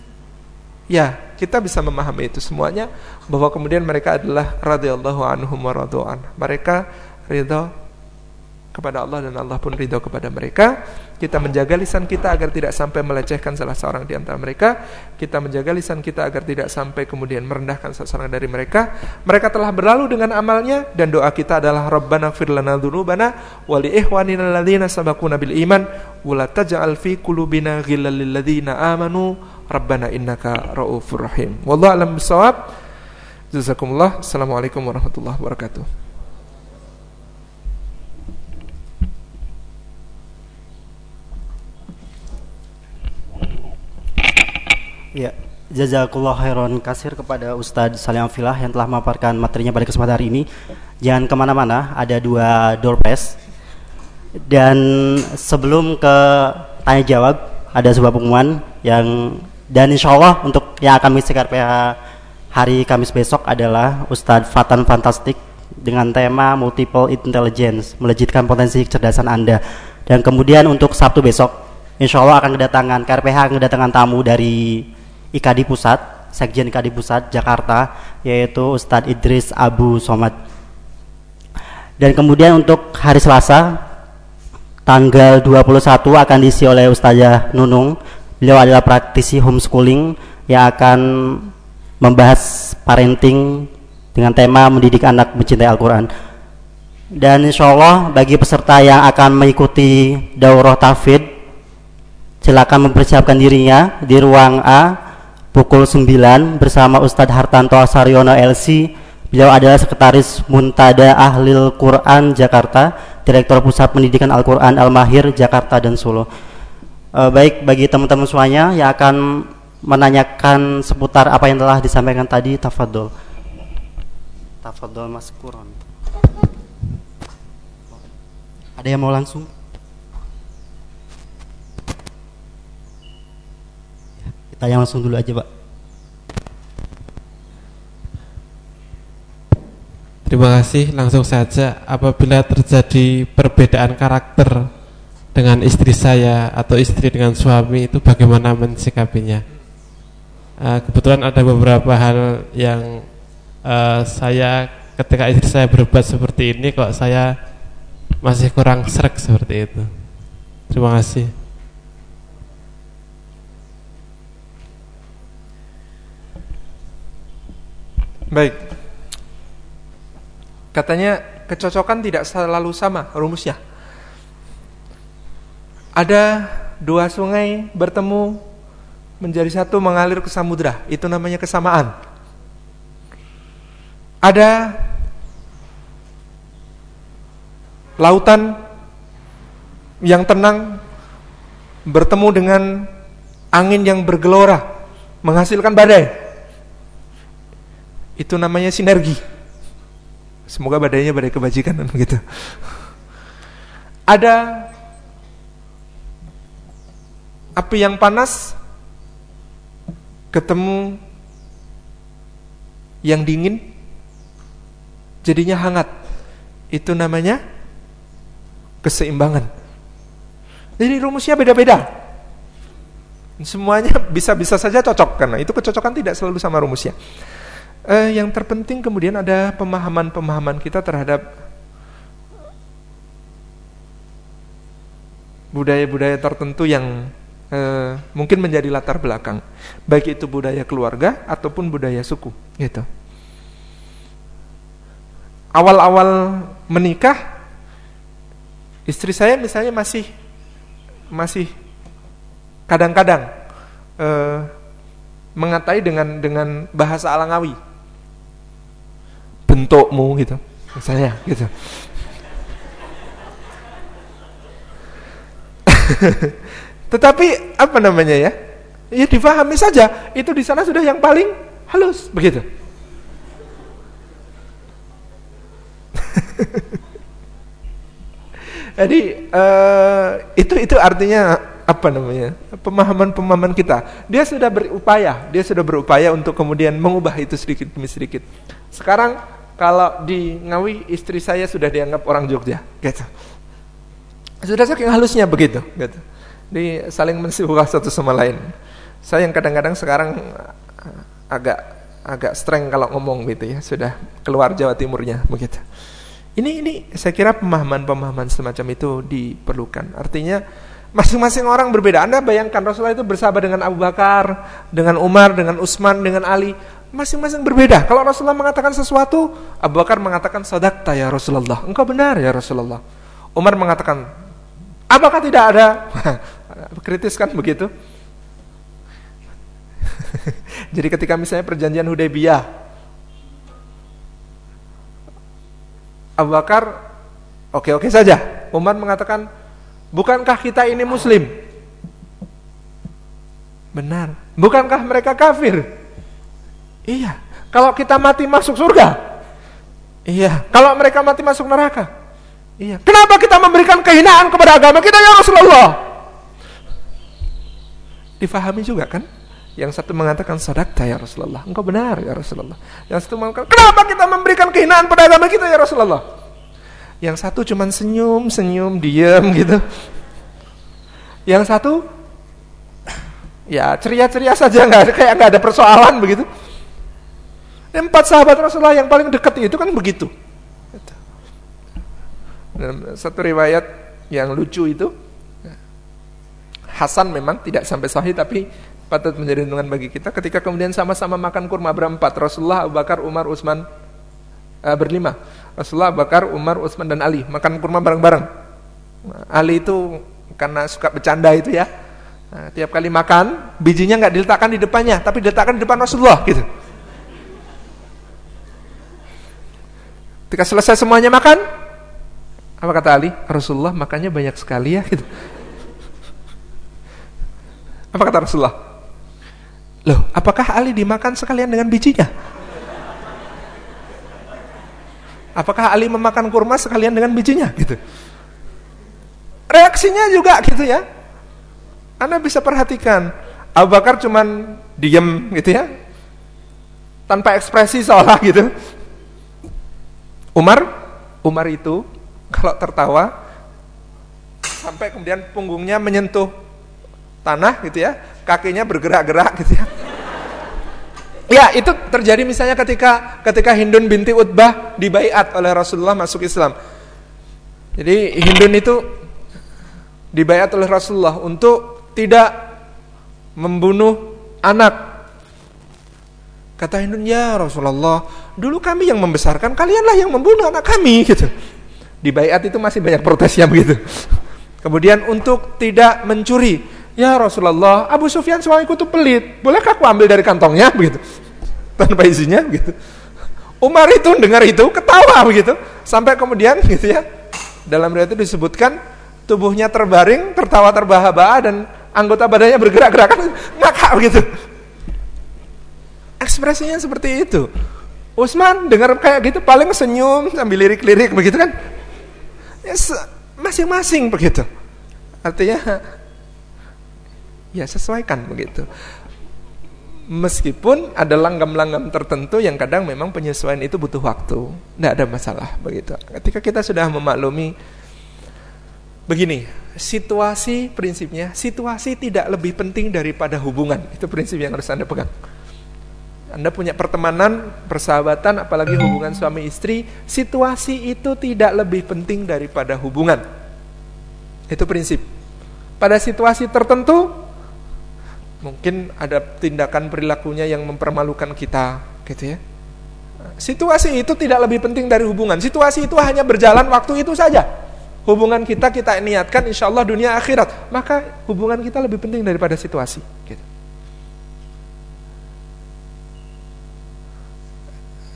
ya kita bisa memahami itu semuanya bahwa kemudian mereka adalah radhiyallahu anhum wa Mereka ridho kepada Allah dan Allah pun ridho kepada mereka. Kita menjaga lisan kita agar tidak sampai melecehkan salah seorang di antara mereka. Kita menjaga lisan kita agar tidak sampai kemudian merendahkan salah seorang dari mereka. Mereka telah berlalu dengan amalnya dan doa kita adalah Rabbana fir lana dzunubana wa li ikhwanina alladziina sabaquna bil iman wa la taj'al fi qulubina lil amanu Rabbana innaka raufur rahim. Wallahu a'lam bissawab. Jazakumullah. Assalamualaikum warahmatullahi wabarakatuh. Ya, jazakallah khairan kasir kepada Ustadz Salim Filah yang telah memaparkan materinya pada kesempatan hari ini. Jangan ke mana-mana, ada dua door prize. Dan sebelum ke tanya jawab, ada sebuah pengumuman yang dan insya Allah untuk yang akan mengisi KRPH hari Kamis besok adalah Ustadz Fatan Fantastik dengan tema Multiple Intelligence, melejitkan potensi kecerdasan Anda. Dan kemudian untuk Sabtu besok, insya Allah akan kedatangan akan kedatangan tamu dari IKADI Pusat, Sekjen IKADI Pusat Jakarta, yaitu Ustadz Idris Abu Somad. Dan kemudian untuk hari Selasa, tanggal 21 akan diisi oleh Ustazah Nunung. Beliau adalah praktisi homeschooling yang akan membahas parenting dengan tema mendidik anak mencintai Al-Quran. Dan insya Allah bagi peserta yang akan mengikuti daurah tafid, silakan mempersiapkan dirinya di ruang A pukul 9 bersama Ustadz Hartanto Asaryono LC beliau adalah sekretaris Muntada Ahlil Quran Jakarta Direktur Pusat Pendidikan Al-Quran Al-Mahir Jakarta dan Solo. E, baik bagi teman-teman semuanya yang akan menanyakan seputar apa yang telah disampaikan tadi tafadol tafadol mas Kuron. Ada yang mau langsung Tanya langsung dulu aja Pak. Terima kasih, langsung saja apabila terjadi perbedaan karakter dengan istri saya atau istri dengan suami itu bagaimana mensikapinya? Uh, kebetulan ada beberapa hal yang uh, saya ketika istri saya berbuat seperti ini kok saya masih kurang serak seperti itu. Terima kasih. Baik. Katanya kecocokan tidak selalu sama rumusnya. Ada dua sungai bertemu menjadi satu mengalir ke samudra. Itu namanya kesamaan. Ada lautan yang tenang bertemu dengan angin yang bergelora menghasilkan badai itu namanya sinergi. Semoga badainya badai kebajikan dan begitu. Ada api yang panas ketemu yang dingin jadinya hangat. Itu namanya keseimbangan. Jadi rumusnya beda-beda. Semuanya bisa-bisa saja cocok karena itu kecocokan tidak selalu sama rumusnya. Eh, yang terpenting kemudian ada pemahaman-pemahaman kita terhadap budaya-budaya tertentu yang eh, mungkin menjadi latar belakang, baik itu budaya keluarga ataupun budaya suku, gitu. Awal-awal menikah Istri saya misalnya masih masih kadang-kadang uh, mengatai dengan dengan bahasa Alangawi. Bentukmu gitu. Misalnya gitu. Tetapi apa namanya ya? Ya difahami saja. Itu di sana sudah yang paling halus begitu. Jadi uh, itu itu artinya apa namanya pemahaman-pemahaman kita. Dia sudah berupaya, dia sudah berupaya untuk kemudian mengubah itu sedikit demi sedikit. Sekarang kalau di Ngawi istri saya sudah dianggap orang Jogja, gitu. Sudah saking halusnya begitu, gitu. Di saling mensibukkan satu sama lain. Saya yang kadang-kadang sekarang eh, agak agak streng kalau ngomong gitu ya, sudah keluar Jawa Timurnya begitu. Ini ini saya kira pemahaman-pemahaman semacam itu diperlukan. Artinya masing-masing orang berbeda. Anda bayangkan Rasulullah itu bersahabat dengan Abu Bakar, dengan Umar, dengan Utsman, dengan Ali. Masing-masing berbeda. Kalau Rasulullah mengatakan sesuatu, Abu Bakar mengatakan sadaqta ya Rasulullah. Engkau benar ya Rasulullah. Umar mengatakan, apakah tidak ada? Kritis kan begitu. Jadi ketika misalnya perjanjian Hudaybiyah, Abu Bakar oke-oke saja. Umar mengatakan, bukankah kita ini muslim? Benar. Bukankah mereka kafir? Iya. Kalau kita mati masuk surga? Iya. Kalau mereka mati masuk neraka? Iya. Kenapa kita memberikan kehinaan kepada agama kita ya Rasulullah? Difahami juga kan? Yang satu mengatakan sadaqta ya Rasulullah. Engkau benar ya Rasulullah. Yang satu mengatakan, kenapa kita memberikan kehinaan pada agama kita ya Rasulullah? Yang satu cuma senyum, senyum, diam gitu. Yang satu ya ceria-ceria saja nggak kayak nggak ada persoalan begitu. Empat sahabat Rasulullah yang paling dekat itu kan begitu. Satu riwayat yang lucu itu Hasan memang tidak sampai sahih tapi patut menjadi renungan bagi kita. Ketika kemudian sama-sama makan kurma berempat Rasulullah, Abu Bakar, Umar, Utsman uh, berlima. Rasulullah, Abu Bakar, Umar, Utsman dan Ali makan kurma bareng-bareng. Ali itu karena suka bercanda itu ya. Nah, tiap kali makan bijinya nggak diletakkan di depannya tapi diletakkan di depan Rasulullah gitu ketika selesai semuanya makan apa kata Ali Rasulullah makannya banyak sekali ya gitu apa kata Rasulullah Loh, apakah Ali dimakan sekalian dengan bijinya? Apakah Ali memakan kurma sekalian dengan bijinya? Gitu. Reaksinya juga gitu ya. Anda bisa perhatikan, Abu Bakar cuman diem gitu ya. Tanpa ekspresi seolah gitu. Umar, Umar itu kalau tertawa sampai kemudian punggungnya menyentuh tanah gitu ya, kakinya bergerak-gerak gitu ya. Ya, itu terjadi misalnya ketika ketika Hindun binti Utbah dibaiat oleh Rasulullah masuk Islam. Jadi Hindun itu dibaiat oleh Rasulullah untuk tidak membunuh anak. Kata Hindun, "Ya Rasulullah, dulu kami yang membesarkan, kalianlah yang membunuh anak kami." gitu. Di baiat itu masih banyak protesnya begitu. Kemudian untuk tidak mencuri, Ya Rasulullah, Abu Sufyan suamiku itu pelit. Bolehkah aku ambil dari kantongnya begitu? Tanpa izinnya begitu. Umar itu dengar itu ketawa begitu. Sampai kemudian gitu ya. Dalam riwayat itu disebutkan tubuhnya terbaring, tertawa terbahak-bahak dan anggota badannya bergerak-gerak kan ngakak begitu. Ekspresinya seperti itu. Usman dengar kayak gitu paling senyum sambil lirik-lirik begitu kan. Ya, masing-masing begitu. Artinya ya sesuaikan begitu. Meskipun ada langgam-langgam tertentu yang kadang memang penyesuaian itu butuh waktu, tidak ada masalah begitu. Ketika kita sudah memaklumi begini, situasi prinsipnya, situasi tidak lebih penting daripada hubungan. Itu prinsip yang harus Anda pegang. Anda punya pertemanan, persahabatan, apalagi hubungan suami istri, situasi itu tidak lebih penting daripada hubungan. Itu prinsip. Pada situasi tertentu, mungkin ada tindakan perilakunya yang mempermalukan kita, gitu ya. Situasi itu tidak lebih penting dari hubungan. Situasi itu hanya berjalan waktu itu saja. hubungan kita kita niatkan insya Allah dunia akhirat, maka hubungan kita lebih penting daripada situasi. Gitu.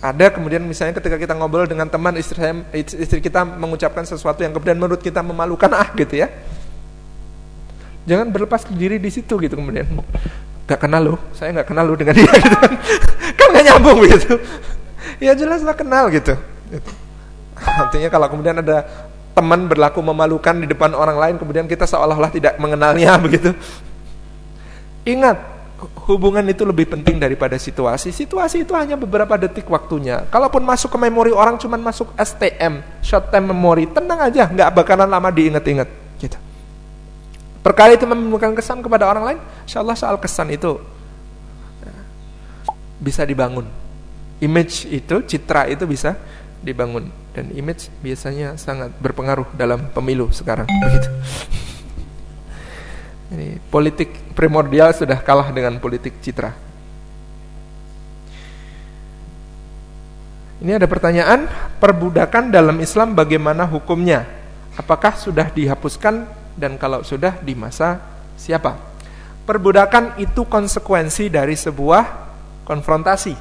Ada kemudian misalnya ketika kita ngobrol dengan teman istri saya, istri kita mengucapkan sesuatu yang kemudian menurut kita memalukan ah gitu ya. Jangan berlepas diri di situ gitu kemudian. Gak kenal lo, saya gak kenal lo dengan dia gitu kan. kan gak nyambung gitu. Ya jelas lah kenal gitu. Artinya kalau kemudian ada teman berlaku memalukan di depan orang lain kemudian kita seolah-olah tidak mengenalnya begitu. Ingat, hubungan itu lebih penting daripada situasi. Situasi itu hanya beberapa detik waktunya. Kalaupun masuk ke memori orang cuman masuk STM, short time memory, tenang aja, nggak bakalan lama diinget-inget. Gitu. Perkara itu menimbulkan kesan kepada orang lain, insya Allah soal kesan itu bisa dibangun. Image itu, citra itu bisa dibangun. Dan image biasanya sangat berpengaruh dalam pemilu sekarang. Begitu. Ini politik primordial sudah kalah dengan politik citra. Ini ada pertanyaan, perbudakan dalam Islam bagaimana hukumnya? Apakah sudah dihapuskan dan kalau sudah di masa siapa? Perbudakan itu konsekuensi dari sebuah konfrontasi,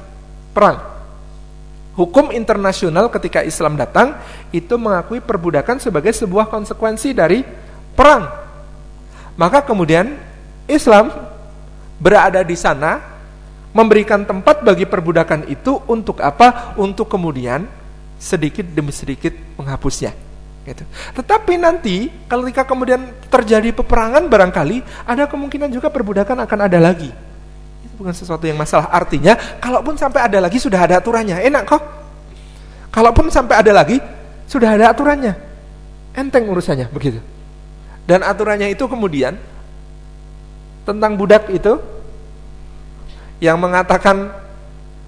perang. Hukum internasional ketika Islam datang itu mengakui perbudakan sebagai sebuah konsekuensi dari perang. Maka kemudian Islam berada di sana memberikan tempat bagi perbudakan itu untuk apa? Untuk kemudian sedikit demi sedikit menghapusnya. Gitu. Tetapi nanti ketika kemudian terjadi peperangan barangkali ada kemungkinan juga perbudakan akan ada lagi. Itu bukan sesuatu yang masalah. Artinya, kalaupun sampai ada lagi sudah ada aturannya. Enak kok. Kalaupun sampai ada lagi sudah ada aturannya. Enteng urusannya begitu. Dan aturannya itu kemudian tentang budak itu yang mengatakan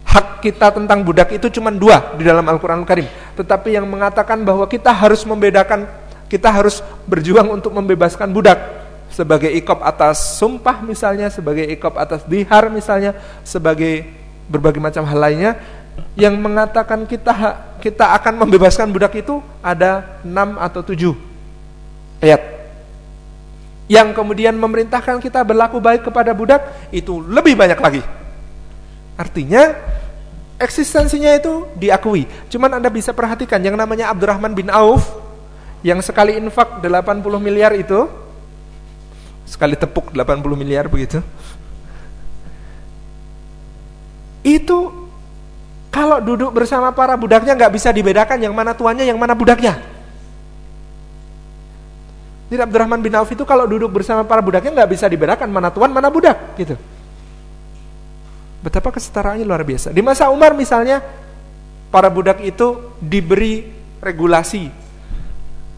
hak kita tentang budak itu cuma dua di dalam Al-Quran Al Karim. Tetapi yang mengatakan bahwa kita harus membedakan, kita harus berjuang untuk membebaskan budak sebagai ikop atas sumpah misalnya, sebagai ikop atas dihar misalnya, sebagai berbagai macam hal lainnya yang mengatakan kita kita akan membebaskan budak itu ada enam atau tujuh ayat yang kemudian memerintahkan kita berlaku baik kepada budak itu lebih banyak lagi. Artinya eksistensinya itu diakui. Cuman Anda bisa perhatikan yang namanya Abdurrahman bin Auf yang sekali infak 80 miliar itu sekali tepuk 80 miliar begitu. Itu kalau duduk bersama para budaknya nggak bisa dibedakan yang mana tuannya, yang mana budaknya. Jadi Abdurrahman bin Auf itu kalau duduk bersama para budaknya nggak bisa dibedakan mana tuan mana budak gitu. Betapa kesetaraannya luar biasa. Di masa Umar misalnya para budak itu diberi regulasi.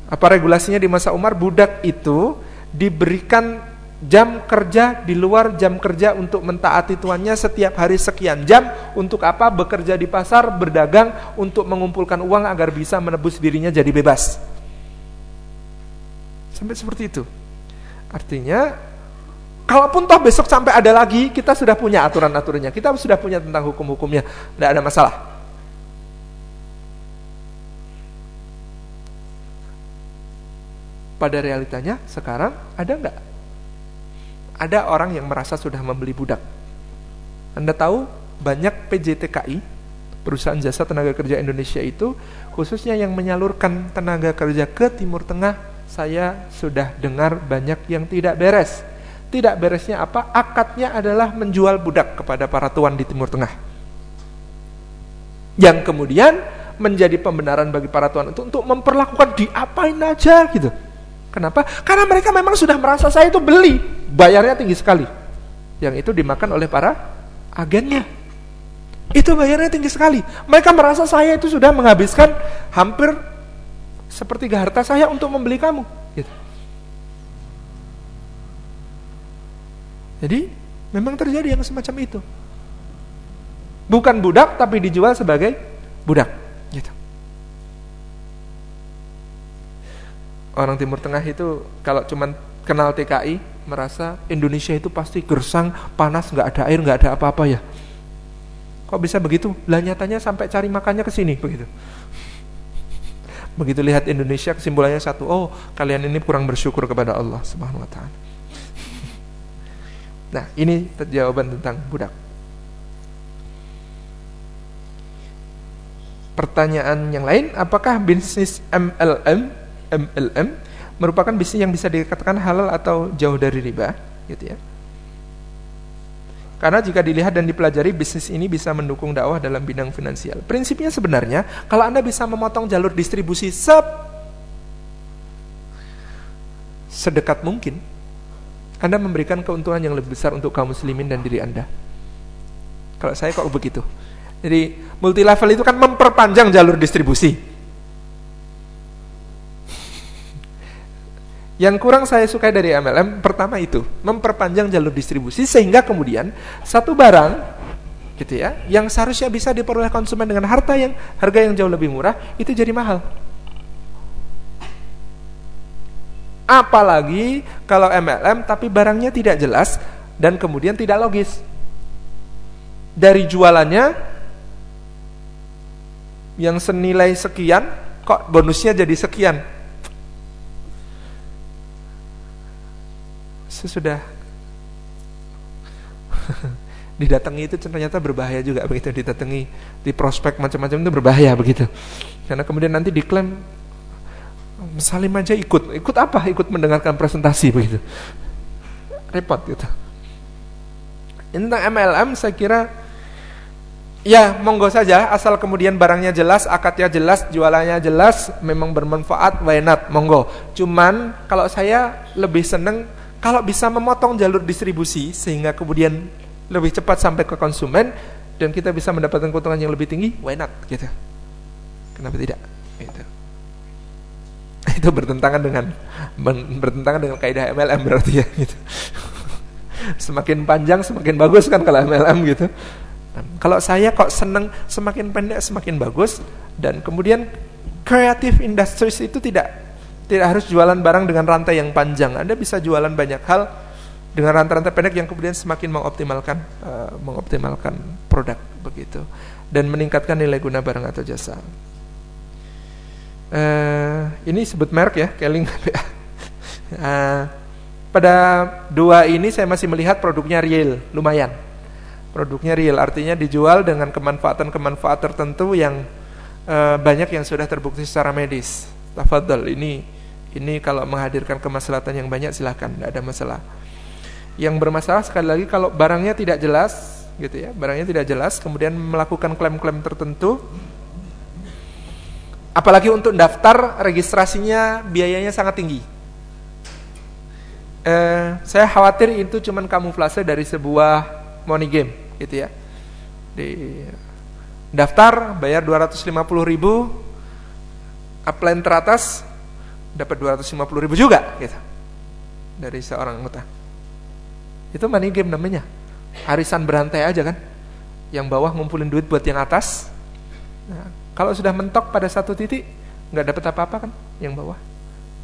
Apa regulasinya di masa Umar? Budak itu diberikan jam kerja di luar jam kerja untuk mentaati tuannya setiap hari sekian jam untuk apa? Bekerja di pasar, berdagang untuk mengumpulkan uang agar bisa menebus dirinya jadi bebas. Sampai seperti itu. Artinya, kalaupun toh besok sampai ada lagi, kita sudah punya aturan-aturannya. Kita sudah punya tentang hukum-hukumnya. Tidak ada masalah. Pada realitanya, sekarang ada nggak? Ada orang yang merasa sudah membeli budak. Anda tahu, banyak PJTKI, perusahaan jasa tenaga kerja Indonesia itu, khususnya yang menyalurkan tenaga kerja ke Timur Tengah, saya sudah dengar banyak yang tidak beres. Tidak beresnya apa? Akadnya adalah menjual budak kepada para tuan di Timur Tengah. Yang kemudian menjadi pembenaran bagi para tuan itu untuk memperlakukan diapain aja gitu. Kenapa? Karena mereka memang sudah merasa saya itu beli, bayarnya tinggi sekali. Yang itu dimakan oleh para agennya. Itu bayarnya tinggi sekali. Mereka merasa saya itu sudah menghabiskan hampir seperti harta saya untuk membeli kamu. Gitu. Jadi memang terjadi yang semacam itu. Bukan budak tapi dijual sebagai budak. Gitu. Orang Timur Tengah itu kalau cuma kenal TKI merasa Indonesia itu pasti gersang, panas, nggak ada air, nggak ada apa-apa ya. Kok bisa begitu? Lah nyatanya sampai cari makannya ke sini begitu. Begitu lihat Indonesia kesimpulannya satu, oh kalian ini kurang bersyukur kepada Allah Subhanahu wa taala. Nah, ini jawaban tentang budak. Pertanyaan yang lain, apakah bisnis MLM MLM merupakan bisnis yang bisa dikatakan halal atau jauh dari riba, gitu ya? Karena jika dilihat dan dipelajari, bisnis ini bisa mendukung dakwah dalam bidang finansial. Prinsipnya sebenarnya, kalau Anda bisa memotong jalur distribusi sep sedekat mungkin, Anda memberikan keuntungan yang lebih besar untuk kaum muslimin dan diri Anda. Kalau saya kok begitu. Jadi multi level itu kan memperpanjang jalur distribusi. Yang kurang saya sukai dari MLM pertama itu memperpanjang jalur distribusi sehingga kemudian satu barang gitu ya yang seharusnya bisa diperoleh konsumen dengan harta yang harga yang jauh lebih murah itu jadi mahal. Apalagi kalau MLM tapi barangnya tidak jelas dan kemudian tidak logis. Dari jualannya yang senilai sekian kok bonusnya jadi sekian sesudah didatangi itu ternyata berbahaya juga begitu didatangi di prospek macam-macam itu berbahaya begitu. Karena kemudian nanti diklaim Salim aja ikut. Ikut apa? Ikut mendengarkan presentasi begitu. Repot gitu. Tentang MLM saya kira ya monggo saja asal kemudian barangnya jelas akadnya jelas jualannya jelas memang bermanfaat why not? Monggo. Cuman kalau saya lebih seneng kalau bisa memotong jalur distribusi sehingga kemudian lebih cepat sampai ke konsumen dan kita bisa mendapatkan keuntungan yang lebih tinggi, why not? Gitu. Kenapa tidak? Gitu. Itu bertentangan dengan bertentangan dengan kaidah MLM berarti ya. Gitu. Semakin panjang semakin bagus kan kalau MLM gitu. Kalau saya kok seneng semakin pendek semakin bagus dan kemudian creative industries itu tidak tidak harus jualan barang dengan rantai yang panjang. Anda bisa jualan banyak hal dengan rantai-rantai pendek yang kemudian semakin mengoptimalkan uh, mengoptimalkan produk begitu dan meningkatkan nilai guna barang atau jasa. Uh, ini sebut merek ya, Keling. uh, pada dua ini saya masih melihat produknya real, lumayan. Produknya real, artinya dijual dengan kemanfaatan-kemanfaat tertentu yang uh, banyak yang sudah terbukti secara medis. Tafadhal, ini ini kalau menghadirkan kemaslahatan yang banyak silahkan, tidak ada masalah. Yang bermasalah sekali lagi kalau barangnya tidak jelas, gitu ya, barangnya tidak jelas, kemudian melakukan klaim-klaim tertentu, apalagi untuk daftar registrasinya biayanya sangat tinggi. Eh, saya khawatir itu cuma kamuflase dari sebuah money game, gitu ya. Di daftar bayar 250 ribu, upline teratas dapat 250 ribu juga gitu. Dari seorang anggota. Itu money game namanya. Arisan berantai aja kan. Yang bawah ngumpulin duit buat yang atas. Nah, kalau sudah mentok pada satu titik nggak dapat apa-apa kan yang bawah.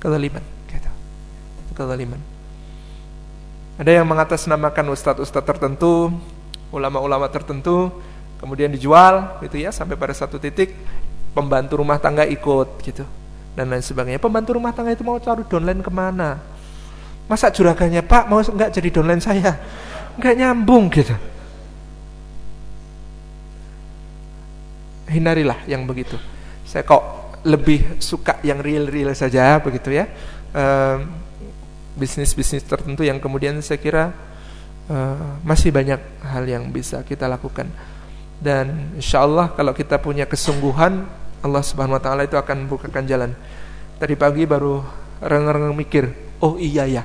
Kezaliman gitu. Kezaliman. Ada yang mengatasnamakan ustadz-ustadz tertentu ulama-ulama tertentu kemudian dijual gitu ya sampai pada satu titik pembantu rumah tangga ikut gitu dan lain sebagainya. Pembantu rumah tangga itu mau cari downline ke mana? Masa juragannya Pak mau nggak jadi downline saya? Nggak nyambung gitu. Hindarilah yang begitu. Saya kok lebih suka yang real-real saja begitu ya. Bisnis-bisnis tertentu yang kemudian saya kira uh, masih banyak hal yang bisa kita lakukan. Dan insya Allah kalau kita punya kesungguhan Allah Subhanahu wa taala itu akan bukakan jalan. Tadi pagi baru reng-reng mikir, oh iya ya.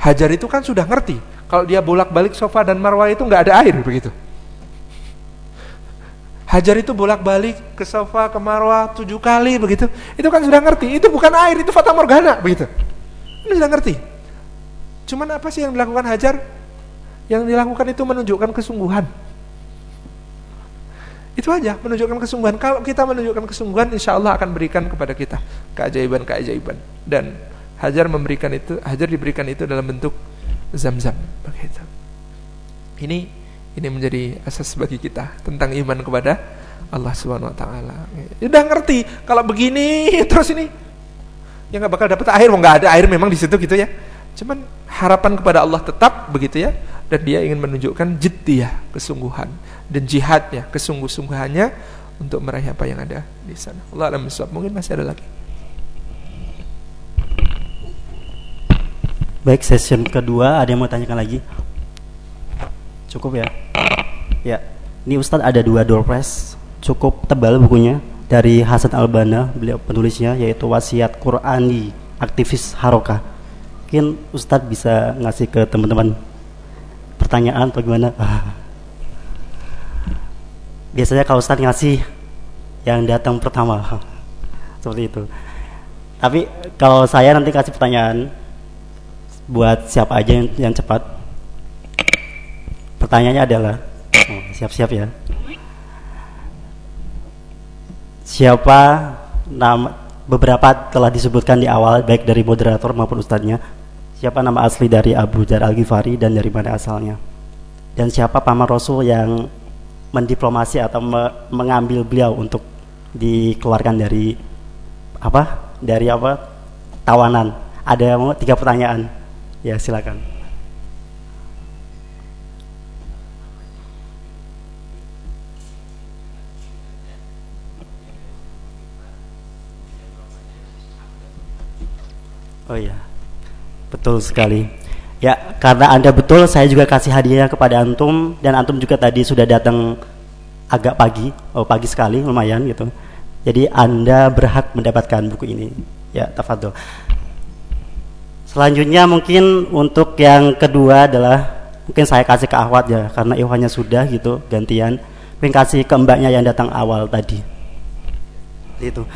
Hajar itu kan sudah ngerti, kalau dia bolak-balik sofa dan marwah itu nggak ada air begitu. Hajar itu bolak-balik ke sofa, ke marwah tujuh kali begitu. Itu kan sudah ngerti, itu bukan air, itu fata morgana begitu. Ini sudah ngerti. Cuman apa sih yang dilakukan Hajar? Yang dilakukan itu menunjukkan kesungguhan. Itu aja menunjukkan kesungguhan. Kalau kita menunjukkan kesungguhan, insya Allah akan berikan kepada kita keajaiban-keajaiban. Dan Hajar memberikan itu, Hajar diberikan itu dalam bentuk zam-zam. Begitu. Ini ini menjadi asas bagi kita tentang iman kepada Allah Subhanahu wa taala. Udah ngerti kalau begini terus ini ya nggak bakal dapat air, mau nggak ada air memang di situ gitu ya. Cuman harapan kepada Allah tetap begitu ya dan dia ingin menunjukkan jiddiyah, kesungguhan dan jihadnya, kesungguh-sungguhannya untuk meraih apa yang ada di sana. Allah alam mungkin masih ada lagi. Baik, session kedua ada yang mau tanyakan lagi? Cukup ya? Ya, ini Ustadz ada dua door press, cukup tebal bukunya dari Hasan Albana, beliau penulisnya yaitu wasiat Qurani aktivis Haroka. Mungkin Ustadz bisa ngasih ke teman-teman pertanyaan atau gimana? Biasanya kalau Ustadz ngasih yang datang pertama seperti itu. Tapi kalau saya nanti kasih pertanyaan, buat siapa aja yang, yang cepat. Pertanyaannya adalah, oh, siap-siap oh, ya. Siapa nama beberapa telah disebutkan di awal baik dari moderator maupun ustadznya. Siapa nama asli dari Abu Jar Al Ghifari dan dari mana asalnya? Dan siapa paman Rasul yang mendiplomasi atau me mengambil beliau untuk dikeluarkan dari apa? Dari apa? Tawanan. Ada tiga pertanyaan. Ya, silakan. Oh iya, betul sekali. Ya, karena Anda betul, saya juga kasih hadiah kepada Antum dan Antum juga tadi sudah datang agak pagi, oh pagi sekali, lumayan gitu. Jadi Anda berhak mendapatkan buku ini. Ya, tafadhol. Selanjutnya mungkin untuk yang kedua adalah mungkin saya kasih ke Ahwat ya karena Ikhwannya sudah gitu gantian. Mungkin kasih ke mbaknya yang datang awal tadi. Itu.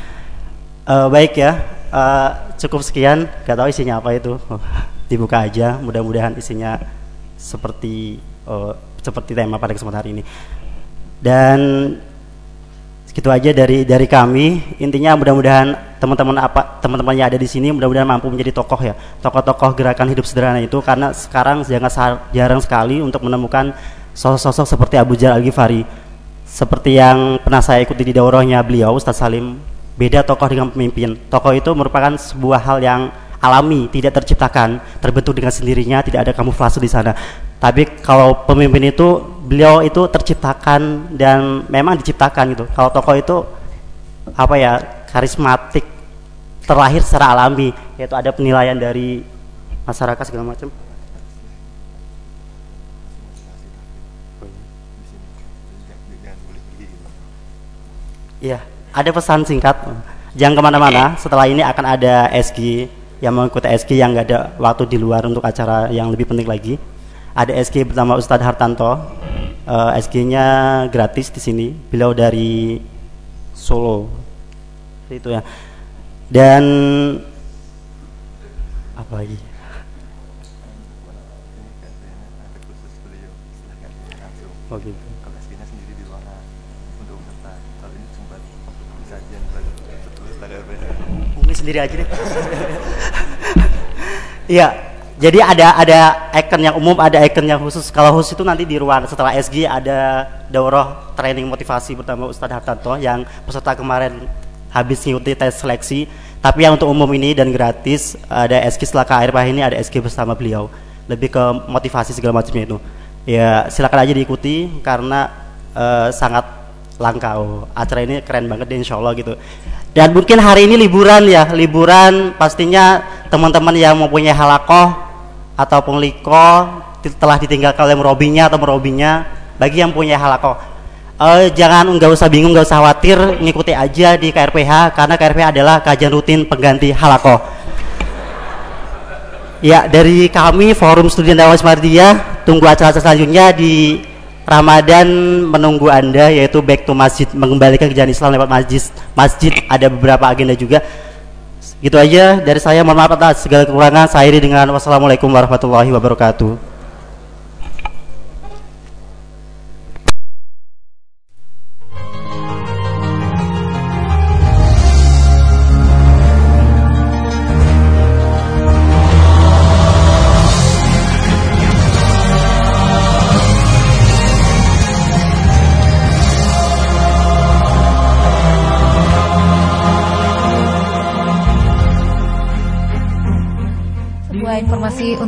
Uh, baik ya, uh, cukup sekian. Gak tahu isinya apa itu. Dibuka aja. Mudah-mudahan isinya seperti uh, seperti tema pada kesempatan hari ini. Dan gitu aja dari dari kami. Intinya mudah-mudahan teman-teman apa teman-teman yang ada di sini mudah-mudahan mampu menjadi tokoh ya. Tokoh-tokoh gerakan hidup sederhana itu. Karena sekarang jangan jarang sekali untuk menemukan sosok-sosok seperti Abu Jar Al Ghifari seperti yang pernah saya ikuti di daurahnya beliau Ustaz Salim. Beda tokoh dengan pemimpin. Tokoh itu merupakan sebuah hal yang alami, tidak terciptakan, terbentuk dengan sendirinya, tidak ada kamuflase di sana. Tapi kalau pemimpin itu beliau itu terciptakan dan memang diciptakan gitu. Kalau tokoh itu apa ya karismatik, terlahir secara alami, yaitu ada penilaian dari masyarakat segala macam. Iya, ada pesan singkat. Jangan ke mana-mana. Setelah ini akan ada SG yang mengikuti SG yang nggak ada waktu di luar untuk acara yang lebih penting lagi. Ada SG bersama Ustadz Hartanto. Uh, eh, SG-nya gratis di sini. Beliau dari Solo. Itu ya. Dan apa lagi? Oh gitu. Sendiri aja deh. Iya, jadi ada ada icon yang umum, ada icon yang khusus. Kalau khusus itu nanti di ruang setelah SG ada daurah training motivasi pertama Ustadz Hartanto yang peserta kemarin habis ngikuti tes seleksi. Tapi yang untuk umum ini dan gratis ada SG setelah air pah ini ada SG bersama beliau. Lebih ke motivasi segala macamnya itu. Ya silakan aja diikuti karena uh, sangat langka. Oh, acara ini keren banget deh insya Allah gitu. Dan mungkin hari ini liburan ya, liburan pastinya teman-teman yang mempunyai halakoh ataupun liko telah ditinggalkan oleh merobinya atau merobinya bagi yang punya halakoh. Uh, jangan nggak usah bingung nggak usah khawatir ngikuti aja di KRPH karena KRPH adalah kajian rutin pengganti halakoh. Ya dari kami forum studi dakwah Mardia tunggu acara-acara selanjutnya di Ramadan menunggu Anda yaitu back to masjid mengembalikan kejalan Islam lewat masjid. Masjid ada beberapa agenda juga. Gitu aja dari saya mohon maaf atas segala kekurangan. Saya dengan wassalamualaikum warahmatullahi wabarakatuh.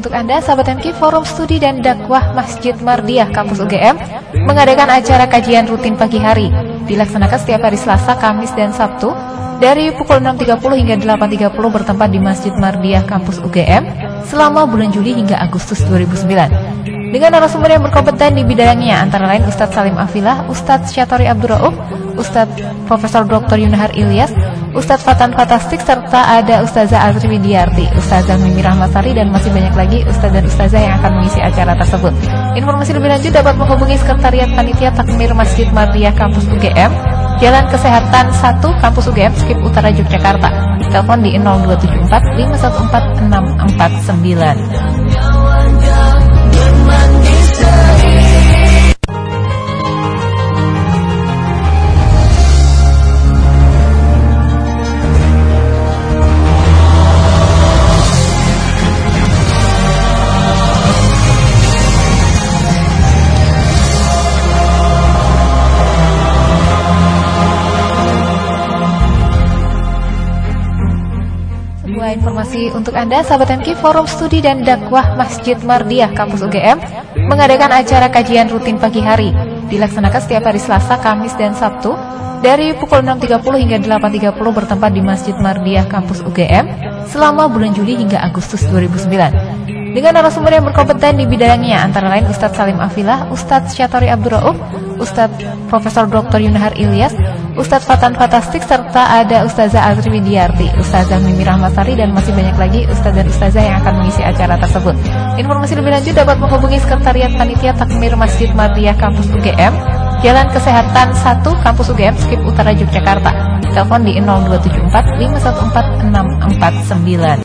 Untuk Anda, sahabat MK Forum Studi dan Dakwah Masjid Mardiah Kampus UGM mengadakan acara kajian rutin pagi hari. Dilaksanakan setiap hari Selasa, Kamis, dan Sabtu dari pukul 6.30 hingga 8.30 bertempat di Masjid Mardiah Kampus UGM selama bulan Juli hingga Agustus 2009 dengan narasumber yang berkompeten di bidangnya antara lain Ustadz Salim Afilah, Ustadz Syatori Abdurrauf, Ustadz Profesor Dr. Yunahar Ilyas, Ustadz Fatan Fatastik serta ada Ustazah Azri Widiarti, Ustazah Mimi Rahmasari dan masih banyak lagi Ustadz dan Ustazah yang akan mengisi acara tersebut. Informasi lebih lanjut dapat menghubungi Sekretariat Panitia Takmir Masjid Mardiah Kampus UGM, Jalan Kesehatan 1 Kampus UGM Skip Utara Yogyakarta. Telepon di 0274 514 649. Informasi untuk Anda, sahabat MK Forum Studi dan Dakwah Masjid Mardiah Kampus UGM mengadakan acara kajian rutin pagi hari. Dilaksanakan setiap hari Selasa, Kamis, dan Sabtu dari pukul 6.30 hingga 8.30 bertempat di Masjid Mardiah Kampus UGM selama bulan Juli hingga Agustus 2009 dengan narasumber yang berkompeten di bidangnya antara lain Ustadz Salim Afilah, Ustadz Syatori Abdurrauf, Ustadz Profesor Dr. Yunahar Ilyas, Ustadz Fatan Fatastik serta ada Ustazah Azri Widiarti, Ustazah Mimi Rahmasari dan masih banyak lagi Ustazah dan Ustazah yang akan mengisi acara tersebut. Informasi lebih lanjut dapat menghubungi Sekretariat Panitia Takmir Masjid Madiyah Kampus UGM, Jalan Kesehatan 1 Kampus UGM Skip Utara Yogyakarta. Telepon di 0274 514 649.